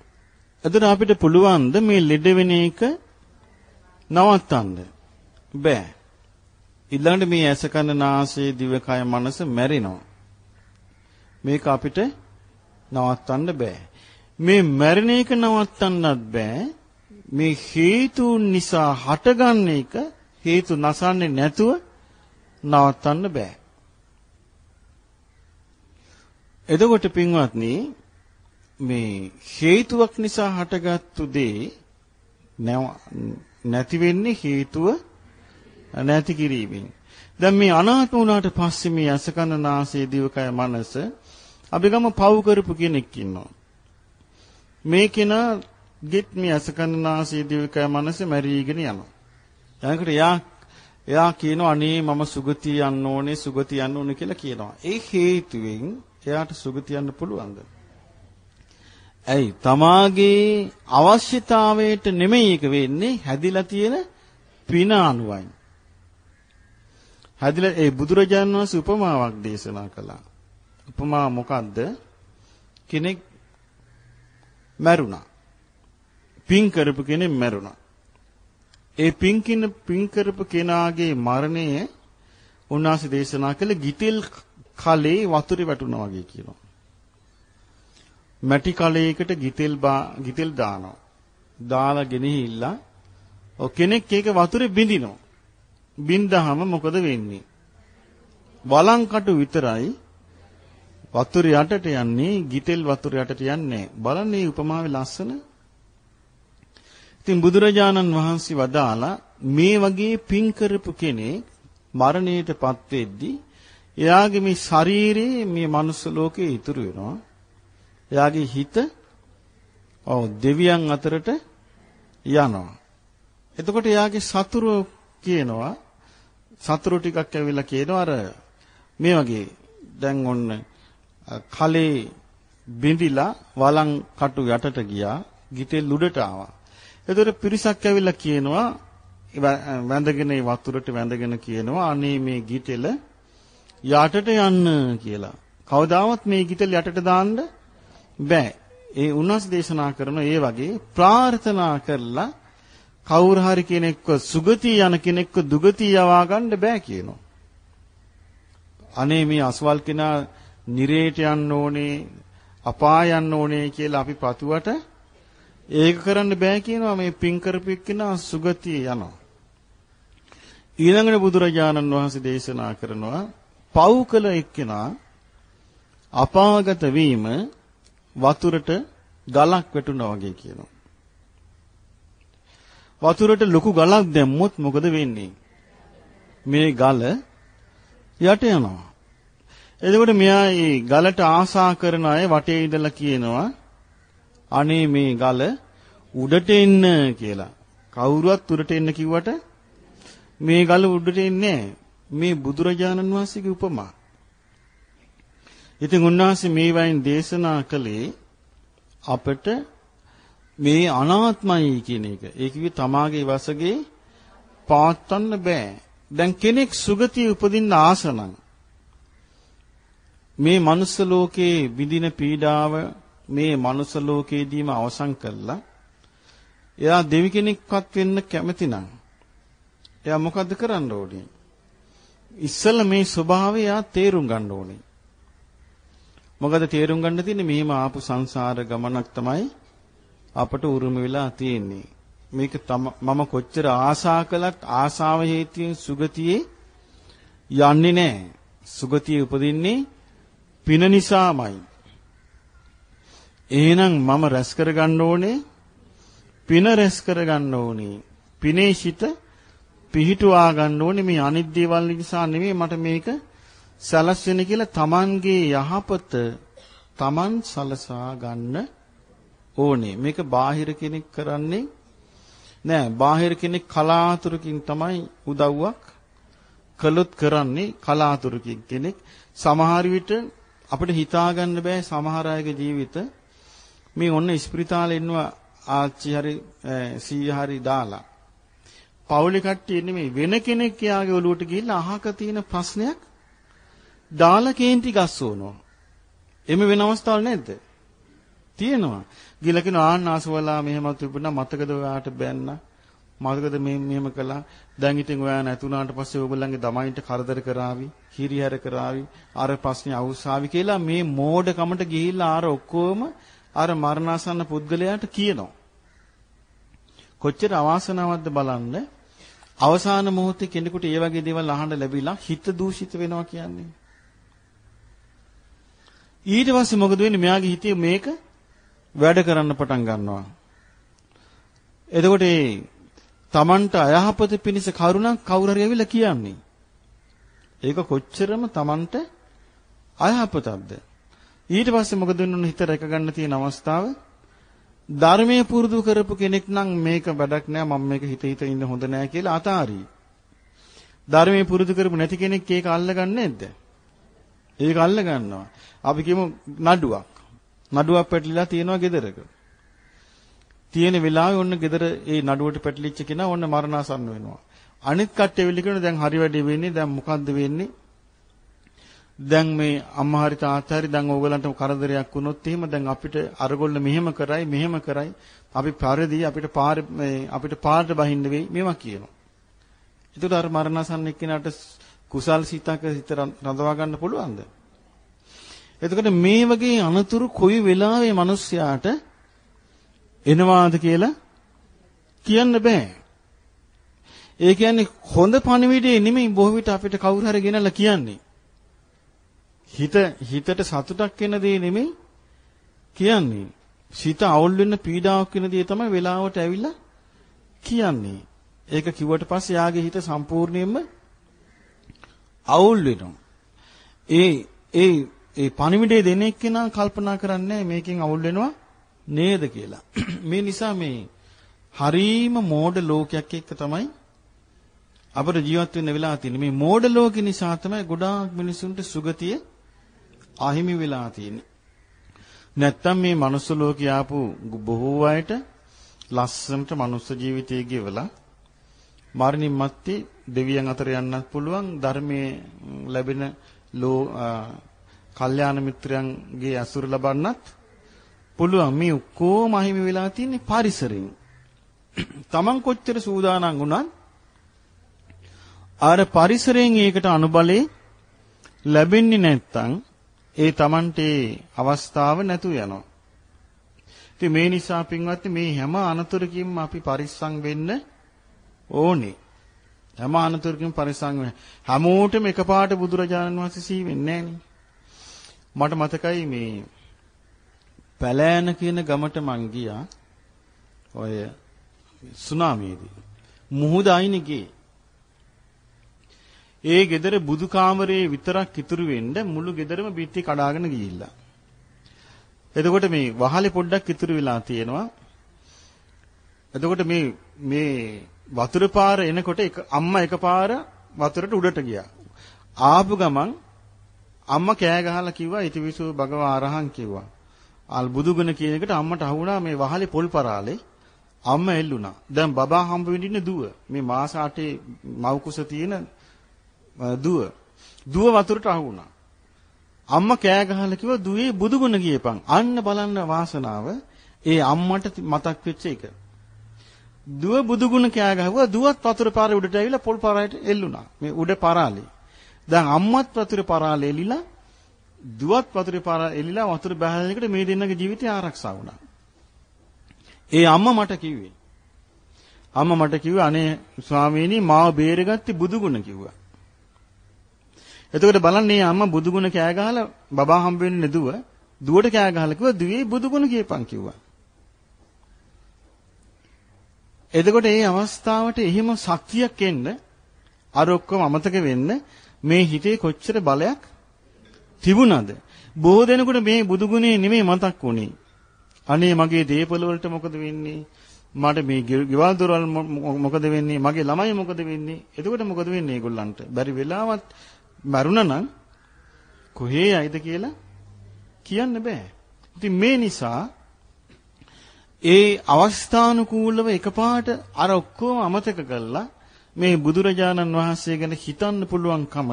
එතකොට අපිට පුළුවන් ද මේ ලෙඩ වෙන එක නවත්තන්න? බෑ. ඊළඟට මේ ඇස කන නාසය දිවකය මනස මැරෙනවා. මේක අපිට නවත්තන්න බෑ. මේ මැරෙන එක නවත්තන්නත් බෑ. මේ හේතු නිසා හටගන්න එක හේතු නැසන්නේ නැතුව නවත්තන්න බෑ. එතකොට පින්වත්නි මේ හේතුවක් නිසා හටගත්තු දේ නැති වෙන්නේ හේතුව නැති කිරීමෙන්. දැන් මේ අනාත්ම වුණාට පස්සේ මේ අසකන නාසය දිවකය මනස අපි ගම පව් කරපු කෙනෙක් ඉන්නවා. මේ කෙනා ගෙත් මේ අසකන නාසය දිවකය මනස මැරීගෙන යනවා. ඊළඟට යා එයා කියනවා අනේ මම සුගතිය යන්න ඕනේ සුගතිය යන්න ඕනේ කියලා කියනවා. ඒ හේතුවෙන් එයාට සුගතිය යන්න පුළුවන්ද? ඇයි තමාගේ අවශ්‍යතාවයට නෙමෙයි එක වෙන්නේ හැදිලා තියෙන පින අනුවයි. හැදිලා ඒ බුදුරජාණන් වහන්සේ උපමාවක් දේශනා කළා. උපමා මොකද්ද? කෙනෙක් මැරුණා. පින් කරපු කෙනෙක් මැරුණා. ඒ පින් කින පින් කරපු කෙනාගේ මරණය උන්වහන්සේ දේශනා කළ ගිතෙල් කලේ වතුරේ වැටුණා වගේ කියනවා. මැටි කලයකට ගිතෙල් ගිතෙල් දානවා. දාලා ගෙනහිල්ලා ඔ කෙනෙක් ඒක වතුරේ බිඳිනවා. බින්දහම මොකද වෙන්නේ? වලංකටු විතරයි වතුර යටට යන්නේ ගිතෙල් වතුර යටට යන්නේ බලන්න මේ උපමාවේ ලස්සන ඉතින් බුදුරජාණන් වහන්සේ වදාලා මේ වගේ පින් කරපු කෙනෙක් මරණයටපත් වෙද්දී එයාගේ මේ ශරීරයේ මේ මනුස්ස ලෝකේ ඉතුරු වෙනවා එයාගේ හිත ඔව් දෙවියන් අතරට යනවා. එතකොට එයාගේ සතුරු කියනවා සතුරු ටිකක් ඇවිල්ලා කියනවා අර මේ වගේ දැන් ඔන්න කලේ බිඳිලා වලං කටු යටට ගියා ගිතේ ලුඩට ආවා. එතකොට පිරිසක් ඇවිල්ලා කියනවා වැඳගෙන වතුරට වැඳගෙන කියනවා අනේ මේ ගිතෙල යටට යන්න කියලා. කවදාවත් මේ ගිතෙල් යටට දාන්න බෑ. ඒ උන්වස් දේශනා කරන ඒ වගේ ප්‍රාර්ථනා කරලා කවුරු හරි කෙනෙක්ව සුගතිය යන කෙනෙක්ව දුගතිය යවා ගන්න බෑ කියනවා. අනේ මේ අසවල් කෙනා නිරේට යන්න ඕනේ අපාය යන්න ඕනේ කියලා අපි පතුවට ඒක කරන්න බෑ කියනවා මේ පින් කරපු එක්කෙනා සුගතිය යනවා. ඊළඟට බුදුරජාණන් වහන්සේ දේශනා කරනවා පව් කළ එක්කෙනා අපාගත වීම වතුරට ගලක් වැටුණා වගේ කියනවා. වතුරට ලොකු ගලක් දැම්මොත් මොකද වෙන්නේ? මේ ගල යට යනවා. එතකොට මෙයා මේ ගලට ආසා කරන අය වටේ ඉඳලා කියනවා අනේ මේ ගල උඩට එන්න කියලා. කවුරුවත් උඩට එන්න කිව්වට මේ ගල උඩට එන්නේ මේ බුදුරජාණන් වහන්සේගේ උපමා. ඉතින් උන්වහන්සේ මේ වයින් දේශනා කළේ අපට මේ අනාත්මයි කියන එක. ඒ කිව්වේ තමාගේ වසගේ පාත්තන්න බෑ. දැන් කෙනෙක් සුගතිය උපදින්න ආසනම් මේ මනුස්ස ලෝකේ විඳින පීඩාව මේ මනුස්ස ලෝකේදීම අවසන් කළා. එයා දෙවි කෙනෙක්වත් වෙන්න කැමති නම් එයා මොකද්ද කරන්න ඕනේ? ඉස්සෙල්ලා මේ ස්වභාවය එයා තේරුම් ගන්න ඕනේ. මොකද තේරුම් ගන්න තියෙන්නේ මෙහෙම ආපු සංසාර ගමනක් තමයි අපට උරුම වෙලා තියෙන්නේ. මේක මම කොච්චර ආසා කළත් ආසාව හේතුවෙන් සුගතියේ යන්නේ නැහැ. සුගතියේ උපදින්නේ පින නිසාමයි. එහෙනම් මම රැස් කරගන්න ඕනේ පින රැස් කරගන්න ඕනේ. පිනේ සිට පිහිටුවා ගන්න ඕනේ මේ අනිත් දේවල් නිසා නෙමෙයි මට මේක සලස්වෙන කියලා Tamanගේ යහපත Taman සලසා ගන්න ඕනේ. මේක බාහිර කෙනෙක් කරන්නේ නෑ. බාහිර කෙනෙක් කලාතුරකින් තමයි උදව්වක් කළොත් කරන්නේ කලාතුරකින් කෙනෙක්. සමහර විට අපිට හිතා ගන්න බෑ සමහර අයගේ ජීවිත මේ ඔන්න ස්පිරිතාලේ ඉන්නවා ආච්චි හරි සීය හරි දාලා. පවුලේ කට්ටිය නෙමෙයි වෙන කෙනෙක් යාගේ ඔලුවට ගිහිල්ලා අහක තියෙන ප්‍රශ්නයක් දාලා කේන්ති ගස්සවනවා. එමෙ වෙන අවස්ථාවක් නැද්ද? තියෙනවා. ගිහලා කියන ආන්නාසවලා මෙහෙම තිබුණා මතකද ඔයාට බැන්න? මතකද මේ මෙහෙම කළා? දැන් ඉතින් ඔයා නැතුණාට පස්සේ ඕගොල්ලන්ගේ දමයින්ට කරදර කරાવી, හිරිහැර කරાવી, අර ප්‍රශ්නේ අවුස්සාවි කියලා මේ මෝඩකමට ගිහිල්ලා අර ඔක්කොම අර මරණාසන්න පුද්ගලයාට කියනවා. කොච්චර අවාසනාවක්ද බලන්න. අවසාන මොහොතේ කෙනෙකුට ඒ වගේ දේවල් අහන්න ලැබිලා හිත දූෂිත වෙනවා කියන්නේ. ඊට පස්සේ මොකද වෙන්නේ? මෙයාගේ හිතේ මේක වැඩ කරන්න පටන් ගන්නවා. එතකොට ඒ Tamanට අයහපත පිණිස කරුණක් කවුරු හරි ඇවිල්ලා කියන්නේ. ඒක කොච්චරම Tamanට අයහපතක්ද? ඊට පස්සේ මොකද වෙන්නේ හිත රැක ගන්න තියෙන අවස්ථාව ධර්මයේ පුරුදු කරපු කෙනෙක් නම් මේක වැඩක් නෑ මම මේක හිත හිත ඉන්න හොඳ නෑ කියලා අතාරි. ධර්මයේ පුරුදු කරපු නැති කෙනෙක් ඒක අල්ලගන්නේ නැද්ද? ඒක අල්ල ගන්නවා. අපි කියමු නඩුවක්. නඩුවක් පැටලිලා තියෙනවා ගෙදරක. තියෙන වෙලාවේ ඔන්න ගෙදර ඒ නඩුවට පැටලිච්ච කෙනා ඔන්න මරණාසන්න වෙනවා. අනිත් කට්ටිය වෙලි කරන දැන් හරි වැඩේ වෙන්නේ දැන් මොකද්ද වෙන්නේ? දැන් මේ අම්මා හරි තාත්තා හරි දැන් ඕගලන්ට කරදරයක් වුණොත් එහෙම දැන් අපිට අරගොල්ල මෙහෙම කරයි මෙහෙම කරයි අපි පරිදි අපිට පාර අපිට පාරට බහින්න වෙයි මේවා කියනවා. ඒකට අර මරණසන්න එක්කිනාට කුසල් සිතක හිත රඳවා ගන්න පුළුවන්ද? එතකොට මේ වගේ අනතුරු කොයි වෙලාවෙ මිනිස්යාට එනවාද කියලා කියන්න බෑ. ඒ කියන්නේ හොඳ පණිවිඩේ නෙමෙයි බොහෝ විට අපිට කවුරු හරි ගෙනල්ලා කියන්නේ. හිත හිතට සතුටක් වෙන දේ නෙමෙයි කියන්නේ. සිත අවුල් වෙන්න පීඩාවක් වෙන දේ තමයි වෙලාවට ඇවිල්ලා කියන්නේ. ඒක කිව්වට පස්සේ යාගේ හිත සම්පූර්ණයෙන්ම අවුල් වෙනවා. ඒ ඒ ඒ පණිවිඩය දෙන එක්කෙනා කල්පනා කරන්නේ මේකෙන් අවුල් වෙනවා නේද කියලා. මේ නිසා මේ හරීම මෝඩ ලෝකයක් එක්ක තමයි අපිට ජීවත් වෙන්න වෙලා තියෙන්නේ. මේ මෝඩ ලෝකෙ නිසා තමයි ගොඩාක් මිනිසුන්ට සුගතිය අහිමි වෙලා තියෙන්නේ. නැත්තම් මේ මනුස්ස ලෝකේ ආපු බොහෝ අයට ලස්සනට මනුස්ස ජීවිතය ගෙවලා මරණින් මත්තේ දෙවියන් අතර යන්නත් පුළුවන් ධර්මයේ ලැබෙන ලෝ කල්යාණ මිත්‍රයන්ගේ අසුර ලබන්නත් පුළුවන් මේ ඔක්කොම අහිමි වෙලා තියෙන්නේ පරිසරයෙන්. Taman කොච්චර සූදානම් වුණත් අර පරිසරයෙන් ඒකට අනුබලේ ලැබෙන්නේ නැත්නම් ඒ Tamante අවස්ථාව නැතු යනවා. ඉතින් මේ නිසා පින්වත්නි මේ හැම අනතුරකින්ම අපි පරිස්සම් වෙන්න ඕනේ. හැම අනතුරකින්ම පරිස්සම් වෙන්න. හැමෝටම එකපාරට බුදුරජාණන් වහන්සේ සී වෙන්නේ මට මතකයි මේ පැලෑන කියන ගමට මං ගියා. ඔය සුනාමියේදී. මුහුද අයිනේ ගියේ. ඒ ගෙදර බුදු කාමරේ විතරක් ඉතුරු වෙන්න මුළු ගෙදරම බිත්ති කඩාගෙන ගිහිල්ලා. එතකොට මේ වහලේ පොඩ්ඩක් ඉතුරු වෙලා තියෙනවා. එතකොට මේ මේ වතුර පාර එනකොට එක අම්මා එකපාර වතුරට උඩට ගියා. ආපු ගමන් අම්මා කෑ ගහලා කිව්වා ඉතිවිසු භගව ආරහං කිව්වා. ආල් බුදුගුණ කියන එකට අම්මට අහුණා මේ වහලේ පොල් පරාලේ අම්මා එල්ලුණා. දැන් බබා හම්බ වෙන්න දුව. මේ මාස 8 මව් කුස තියෙන දුව. දුව වතුරට අහුණා. අම්මා කෑ ගහලා කිව්වා දුවේ බුදුගුණ ගියපන්. අන්න බලන්න වාසනාව ඒ අම්මට මතක් වෙච්ච එක. දුව බුදුගුණ කෑ ගහුවා දුවත් වතුර පාරේ උඩට ඇවිල්ලා පොල් පාරයට එල්ලුණා. මේ උඩ පරාලේ. දැන් අම්මත් වතුර පරාලේ එලිලා දුවත් වතුරේ පාරා එලිලා වතුර බහන එකට මේ දෙන්නගේ ජීවිතය ආරක්ෂා වුණා. ඒ අම්මා මට කිව්වේ. අම්මා මට කිව්වා අනේ ස්වාමීනි මාව බේරගත්තේ බුදුගුණ කිව්වා. එතකොට බලන්න මේ අම්මා බුදුගුණ කෑ ගහලා බබා හම්බ වෙන්නේ නැදුව දුවට කෑ ගහලා කිව්වා දුවේ බුදුගුණ කියපන් කිව්වා. එතකොට මේ අවස්ථාවට එහෙම ශක්තියක් එන්න අර ඔක්කොම අමතක වෙන්න මේ හිතේ කොච්චර බලයක් තිබුණාද? බොහෝ දෙනෙකුට මේ බුදුගුණේ නෙමෙයි මතක් වුණේ. අනේ මගේ දේපල වලට මොකද වෙන්නේ? මට මේ ගෙවල් දොරවල් මොකද වෙන්නේ? මගේ ළමයි මොකද වෙන්නේ? එතකොට මොකද වෙන්නේ ඒගොල්ලන්ට? බැරි වෙලාවත් මරුණා නම් කොහේ යයිද කියලා කියන්න බෑ. ඉතින් මේ නිසා ඒ අවස්ථානුකූලව එකපාරට අර ඔක්කොම අමතක කළා මේ බුදුරජාණන් වහන්සේ ගැන හිතන්න පුළුවන්කම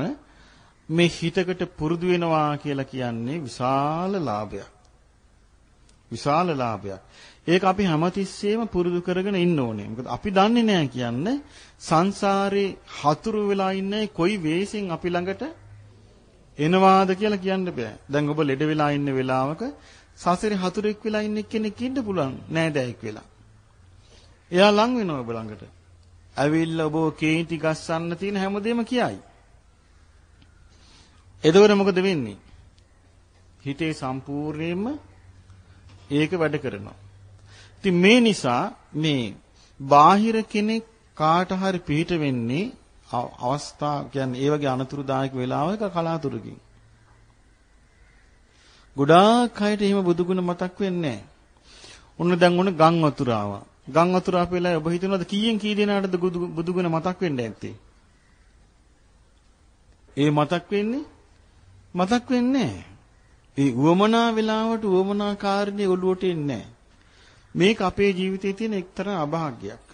මේ හිතකට පුරුදු වෙනවා කියලා කියන්නේ විශාල ලාභයක්. විශාල ලාභයක්. ඒක අපි හැමතිස්සෙම පුරුදු කරගෙන ඉන්න ඕනේ. මොකද අපි දන්නේ නැහැ කියන්නේ සංසාරේ හතුරු වෙලා ඉන්නේ කොයි වෙස්ෙන් අපි ළඟට එනවාද කියලා කියන්න බෑ. දැන් ඔබ ලෙඩ වෙලා ඉන්න වෙලාවක සසරේ හතුරෙක් වෙලා ඉන්න කෙනෙක් ඉන්න පුළුවන් නෑ දැයික් වෙලා. එයා ලං වෙනවා ඔබ ළඟට. ඇවිල්ලා ඔබ කේන්ති ගස්සන්න තියෙන හැමදේම කියයි. එතකොට මොකද වෙන්නේ? හිතේ සම්පූර්ණයෙන්ම ඒක වැඩ කරනවා. ඉතින් මේ නිසා මේ බාහිර කෙනෙක් කාට හරි පිට වෙන්නේ අවස්ථා කියන්නේ ඒ වගේ අනතුරුදායක වෙලාවක කලාතුරකින්. ගොඩාක් අයට එහෙම බුදුගුණ මතක් වෙන්නේ නැහැ. උන්න දැන් උන ගම් වතුර ආවා. ගම් වතුර අපේලා ඔබ හිතනවාද කීයෙන් කී දෙනාටද බුදුගුණ මතක් වෙන්නේ නැත්තේ? ඒ මතක් වෙන්නේ මතක් වෙන්නේ ඒ උවමනා වෙලාවට උවමනා කාරණේ ඔළුවට එන්නේ මේක අපේ ජීවිතයේ තියෙන එක්තරා අභාග්‍යයක්.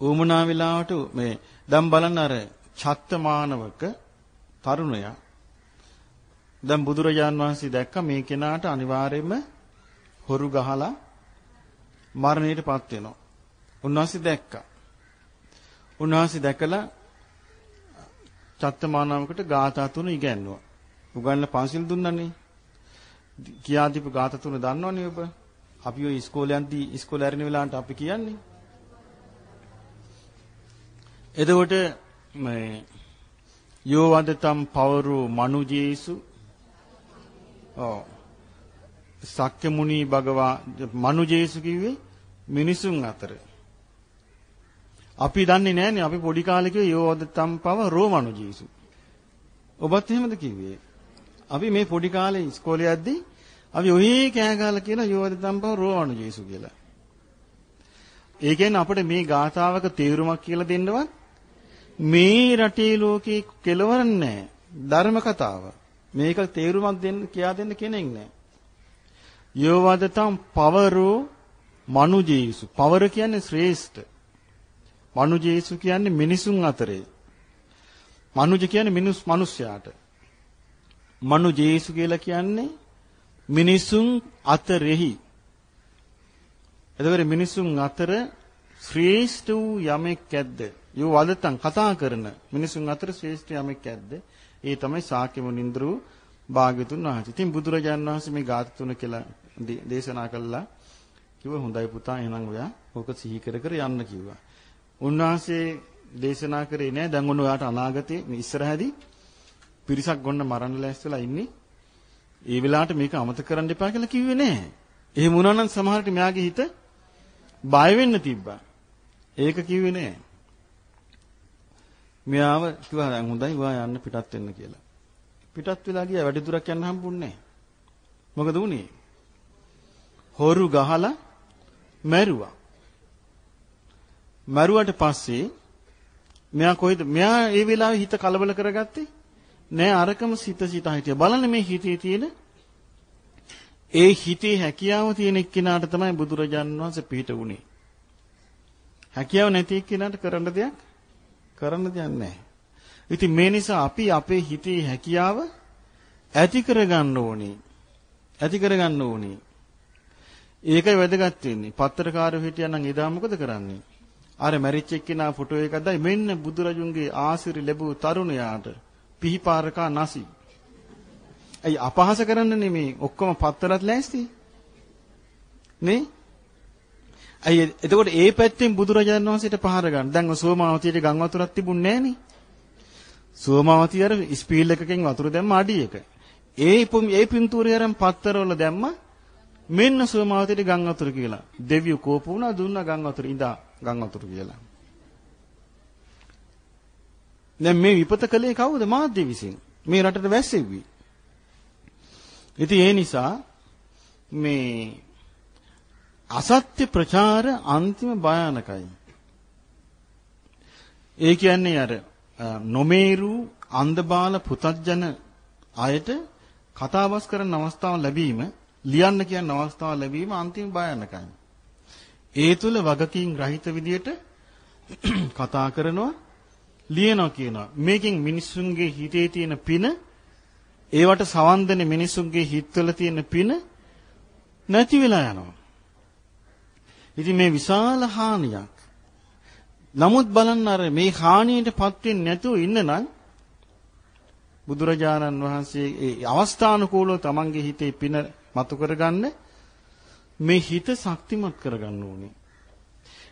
උවමනා වෙලාවට මේ දැන් බලන්න අර ඡත්තමානවක තරුණයා දැන් බුදුරජාන් වහන්සේ දැක්ක මේ කෙනාට අනිවාර්යයෙන්ම හොරු ගහලා මරණයටපත් වෙනවා. උන්වහන්සේ දැක්කා. උන්වහන්සේ දැකලා චත්තමානාවකට ගාථා තුන ඉගැන්නුවා. උගන්ලා පන්සිල් දුන්නනේ. කියා දීපු ගාථා තුන දන්නවනේ ඔබ. අපි ඔය ඉස්කෝලේ යන්ති ඉස්කෝලේ ඇරෙන වෙලාවට අපි කියන්නේ. එතකොට මේ යෝ වදතම් පවරු මනුජේසු ඔව් සක්්‍ය මුනි භගවා මනුජේසු කිව්වේ මිනිසුන් අතර අපි දන්නේ නැහනේ අපි පොඩි කාලේ කිව්වේ යෝදතම් පව රෝමනු ජීසු. ඔබත් එහෙමද කිව්වේ? අපි මේ පොඩි කාලේ ඉස්කෝලේ යද්දී අපි ඔහේ කෑ ගහලා කියන යෝදතම් පව රෝමනු ජීසු කියලා. ඒ කියන්නේ අපිට මේ ගාථාවක තේරුමක් කියලා දෙන්නවත් මේ රටේ ලෝකේ කෙලවර නැහැ. ධර්ම කතාව. මේක තේරුමක් දෙන්න කියා දෙන්න කෙනෙක් නැහැ. යෝවදතම් පවරෝ මනුජීසු. පවර කියන්නේ ශ්‍රේෂ්ඨ. මනුජේසු කියන්නේ මිනිසුන් අතරේ. මනුජ කියන්නේ මිනිස් මිනිස්යාට. මනු ජේසු කියලා කියන්නේ මිනිසුන් අතරෙහි එතකොට මිනිසුන් අතර ශ්‍රේෂ්ඨ වූ යමෙක් ඇද්ද? යෝ වදතන් කතා කරන මිනිසුන් අතර ශ්‍රේෂ්ඨ යමෙක් ඇද්ද? ඒ තමයි ශාක්‍ය මුනිඳුරු භාග්‍යතුන් වහන්සේ. ඉතින් බුදුරජාණන් වහන්සේ මේ ගාථා තුන කියලා දේශනා කළා. කිව්වා හොඳයි පුතා එහෙනම් ඔයා ඕක සිහි කර කර යන්න කිව්වා. උන්වහන්සේ දේශනා කරේ නෑ දැන් ඔන්න ඔයාට අනාගතේ මේ ඉස්සරහදී පිරිසක් ගොන්න මරන්න ලෑස්තිලා ඉන්නේ. ඒ වෙලාවට මේක අමතක කරන්න එපා කියලා කිව්වේ නෑ. එහෙම වුණා නම් සමහරට මෙයාගේ හිත බය වෙන්න තිබ්බා. ඒක කිව්වේ නෑ. මෙයාව කිව්වා දැන් හොඳයි ඔයා යන්න පිටත් වෙන්න කියලා. පිටත් වෙලා ගියා වැඩි දුරක් යන්න හම්බුන්නේ නෑ. මොකද වුනේ? හොරු ගහලා මැරුවා. මැරුවට පස්සේ මෙයා කොහෙද මෙයා ඒ වෙලාවේ හිත කලබල කරගත්තේ නෑ අරකම සිත සිත හිටිය බලන්න මේ හිතේ තියෙන ඒ හිතේ හැකියාව තියෙන එක්කිනාට තමයි බුදුරජාණන් වහන්සේ පිහිට වුනේ හැකියාව නැති එක්කිනාට කරන්න දෙයක් කරන්න දෙයක් නැහැ ඉතින් මේ නිසා අපි අපේ හිතේ හැකියාව ඇති කරගන්න ඕනේ. ඇති කරගන්න ඕනේ. ඒකයි වැදගත් වෙන්නේ. පත්තරකාරයෝ හිටියනම් එදා මොකද කරන්නේ? අර මැරිච් එක්කිනා ෆොටෝ එකක් දැයි මෙන්න බුදුරජුන්ගේ ආශිර්ය ලැබූ තරුණයාට පිහිපාරකා නැසි. අයි අපහාස කරන්න නෙමේ? ඔක්කොම පත්තරත් ලෑස්ති. නේ? අයි එතකොට ඒ පැත්තෙන් බුදුරජාණන් වහන්සේට පහර ගන්න. දැන් සෝමාවතියට ගම් වතුරක් තිබුණේ නෑනේ. සෝමාවතිය අර ස්පීල් එකකින් වතුර දැම්ම අඩියක. ඒ ඒ පින්තූරය අරන් පත්තරවල දැම්ම මෙන්න සෝමාවතියට ගම් වතුර කියලා. දෙවියෝ කෝප වුණා දුන්නා ගම් වතුර ඉඳා ගම් වතුර කියලා. දැන් මේ විපත කළේ කවුද? මාධ්‍ය විසින්. මේ රටට වැස්සෙව්වි. ඉතින් ඒ නිසා මේ අසත්‍ය ප්‍රචාර අන්තිම භයානකයි. ඒ කියන්නේ අර නොමේරු අන්ධබාල පුතත්ජන අයට කතාබස් කරන්න අවස්ථාව ලැබීම ලියන්න කියන අවස්ථාව ලැබීම අන්තිම භයානකයි. ඒ තුල වගකීම් රහිත විදියට කතා කරනවා ලියනවා කියනවා. මේකෙන් මිනිස්සුන්ගේ හිතේ තියෙන පින ඒවට සවන් දෙන මිනිස්සුන්ගේ හිතවල තියෙන පින නැති වෙලා යනවා. ඉතින් මේ විශාල හානියක්. නමුත් බලන්න අර මේ හානියටපත් වෙන්නේ නැතුව ඉන්න නම් බුදුරජාණන් වහන්සේ ඒ අවස්ථානුකූලව තමන්ගේ හිතේ පින මතු කරගන්න මේ හිත ශක්තිමත් කරගන්න ඕනේ.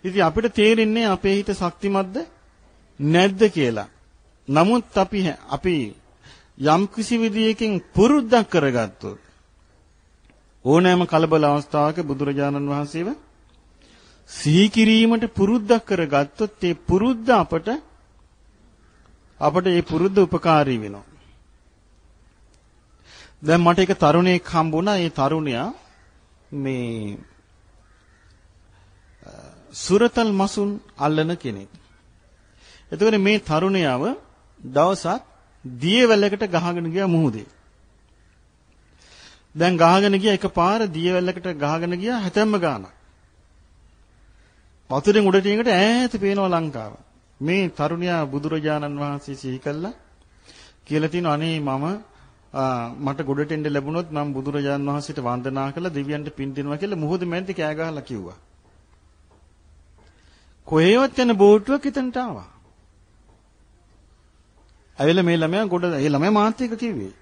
ඉතින් අපිට තේරෙන්නේ අපේ හිත ශක්තිමත්ද නැද්ද කියලා. නමුත් අපි අපි යම් කිසි විදියකින් පුරුද්දක් කරගත්තොත් ඕනෑම කලබල අවස්ථාවක බුදුරජාණන් වහන්සේව සිහි කිරීමට පුරුද්දක් කරගත්තොත් ඒ පුරුද්ද අපට අපට ඒ පුරුද්ද උපකාරී වෙනවා. දැන් මට එක තරුණයෙක් හම්බුණා. ඒ තරුණයා මේ සුරතල් මසුන් අල්ලන කෙනෙක්. එතකොට මේ තරුණයාව දවසක් දියවැලකට ගහගෙන ගියා මුහුදේ. දැන් ගහගෙන ගියා එකපාර දියවැලකට ගහගෙන ගියා හැතැම්ම ගානක්. වතුරෙන් උඩට යනකොට ඈත පේනවා ලංකාව. මේ තරුණයා බුදුරජාණන් වහන්සේ සිහි කළා කියලා තිනවා අනේ මම මට ගොඩට එන්න ලැබුණොත් මම බුදුරජාණන් වහන්සේට වන්දනා කළා දෙවියන්ට පින් දෙනවා කියලා මුහුද මැද්දේ කෑ ගහලා කිව්වා. කොහේවත් යන බෝට්ටුවක් එතනට ආවා. ඇවිල්ලා මේ ළමයා ගොඩ ඒ ළමයා මාත් එක්ක කිව්වේ.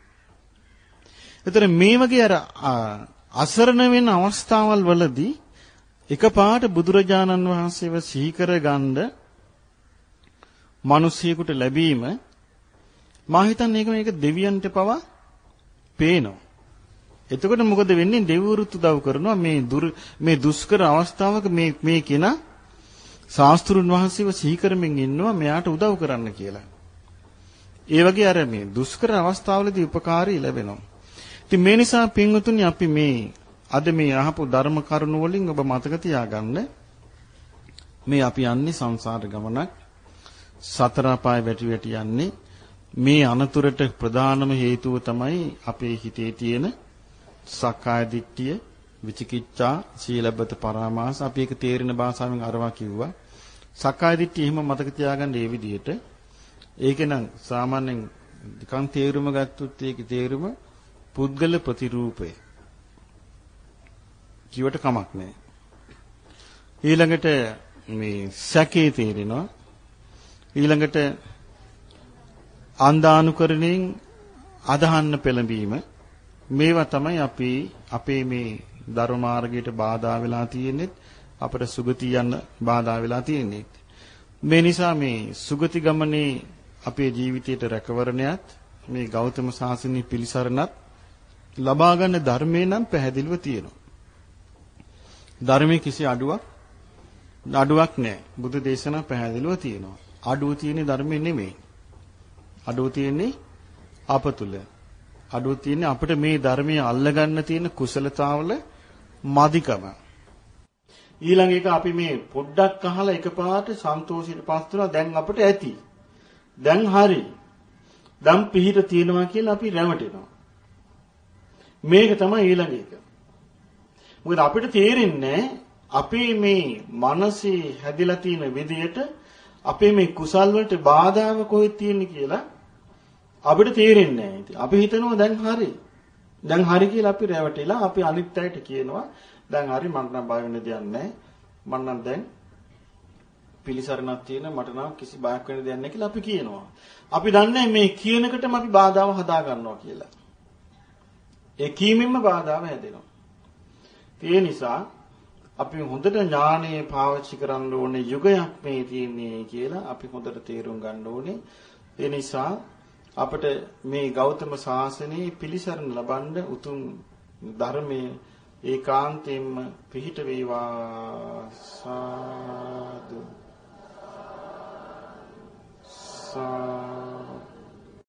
ඒතර මේ වගේ අර අසරණ වෙන අවස්ථාවල් වලදී එකපාරට බුදුරජාණන් වහන්සේව සිහි කරගන්න මිනිසියෙකුට ලැබීම මා හිතන්නේ මේක මේක දෙවියන්ට පවා පේනවා. එතකොට මොකද වෙන්නේ දෙවිවරුත් උදව් කරනවා මේ දුර මේ දුෂ්කර අවස්ථාවක මේ මේ කෙනා ශාස්ත්‍රුන් වහන්සේව සිහි කරමින් ඉන්නවා මෙයාට උදව් කරන්න කියලා. ඒ වගේ අර මේ දුෂ්කර අවස්ථාවලදී උපකාරී ලැබෙනවා. ඉතින් මේ නිසා පින්වතුනි අපි මේ අද මේ අහපු ධර්ම කරුණු වලින් ඔබ මතක තියාගන්න. මේ අපි යන්නේ සංසාර ගමනක්. සතර අපාය වැටි වැටි යන්නේ. මේ අනතුරට ප්‍රධානම හේතුව තමයි අපේ හිතේ තියෙන සක්කාය දිට්ඨිය විචිකිච්ඡා සීලබ්බත පරාමාස. අපි ඒක තේරෙන භාෂාවෙන් අරවා කිව්වා. සක්කාය දිට්ඨිය එහෙම මතක තියාගන්න මේ විදිහට. ඒකේ නම් සාමාන්‍යයෙන් නිකන් තේරුම ගත්තොත් ඒකේ තේරුම පුද්ගල ප්‍රතිරූපය. කිවට කමක් නැහැ. ඊළඟට මේ සැකේ තේරෙනවා. ඊළඟට අන්දානුකරණයෙන් අදහන්න පෙළඹීම මේවා තමයි අපි අපේ මේ ධර්ම මාර්ගයට බාධා වෙලා තියෙන්නේ අපට සුගති යන්න බාධා වෙලා තියෙන්නේ මේ නිසා මේ සුගති ගමනේ අපේ ජීවිතයට රැකවරණයත් මේ ගෞතම සාසනය පිළිසරණත් ලබා ගන්න ධර්මේ නම් පැහැදිලිව තියෙනවා ධර්මයේ කිසි අඩුවක් අඩුවක් නැහැ බුදු දේශනා පැහැදිලිව තියෙනවා අඩුව තියෙන්නේ ධර්මයේ නෙමෙයි අඩුව තියෙන්නේ අප තුල අඩුව තියෙන්නේ අපිට මේ ධර්මයේ අල්ලගන්න තියෙන කුසලතාවල මදිකම. ඊළඟ එක අපි මේ පොඩ්ඩක් අහලා එකපාරට සන්තෝෂයට පස් වෙනවා දැන් අපිට ඇති. දැන් හරි. දැන් පිහිට තියෙනවා කියලා අපි රැවටෙනවා. මේක තමයි ඊළඟ එක. මොකද අපිට තේරෙන්නේ අපේ මේ මනසේ හැදිලා තියෙන විදියට අපේ මේ කුසල් වලට බාධාව කොහෙද තියෙන්නේ කියලා අපිට තේරෙන්නේ නැහැ. අපි හිතනවා දැන් හරි. දැන් හරි කියලා අපි රැවටිලා අපි අනිත් අයට කියනවා දැන් හරි මට නම් බය වෙන්න දෙයක් නැහැ. මම නම් දැන් පිළිසරණක් තියෙන මට නම් කිසි බයක් වෙන්න දෙයක් නැහැ කියලා අපි කියනවා. අපි දන්නේ මේ කියනකටම අපි බාධාව හදා ගන්නවා කියලා. ඒ කීමෙන්ම බාධාව හැදෙනවා. ඒ නිසා අපි හොඳට ඥානය පාවිච්චි කරන්න ඕනේ යුගයක් මේ තියෙන්නේ කියලා අපි හොඳට තේරුම් ගන්න ඕනේ. ඒ නිසා අපට මේ ගෞතම සාසනයේ පිළිසරණ ලබන්න උතුම් ධර්මයේ ඒකාන්තයෙන්ම පිහිට වේවා. සාදු. සා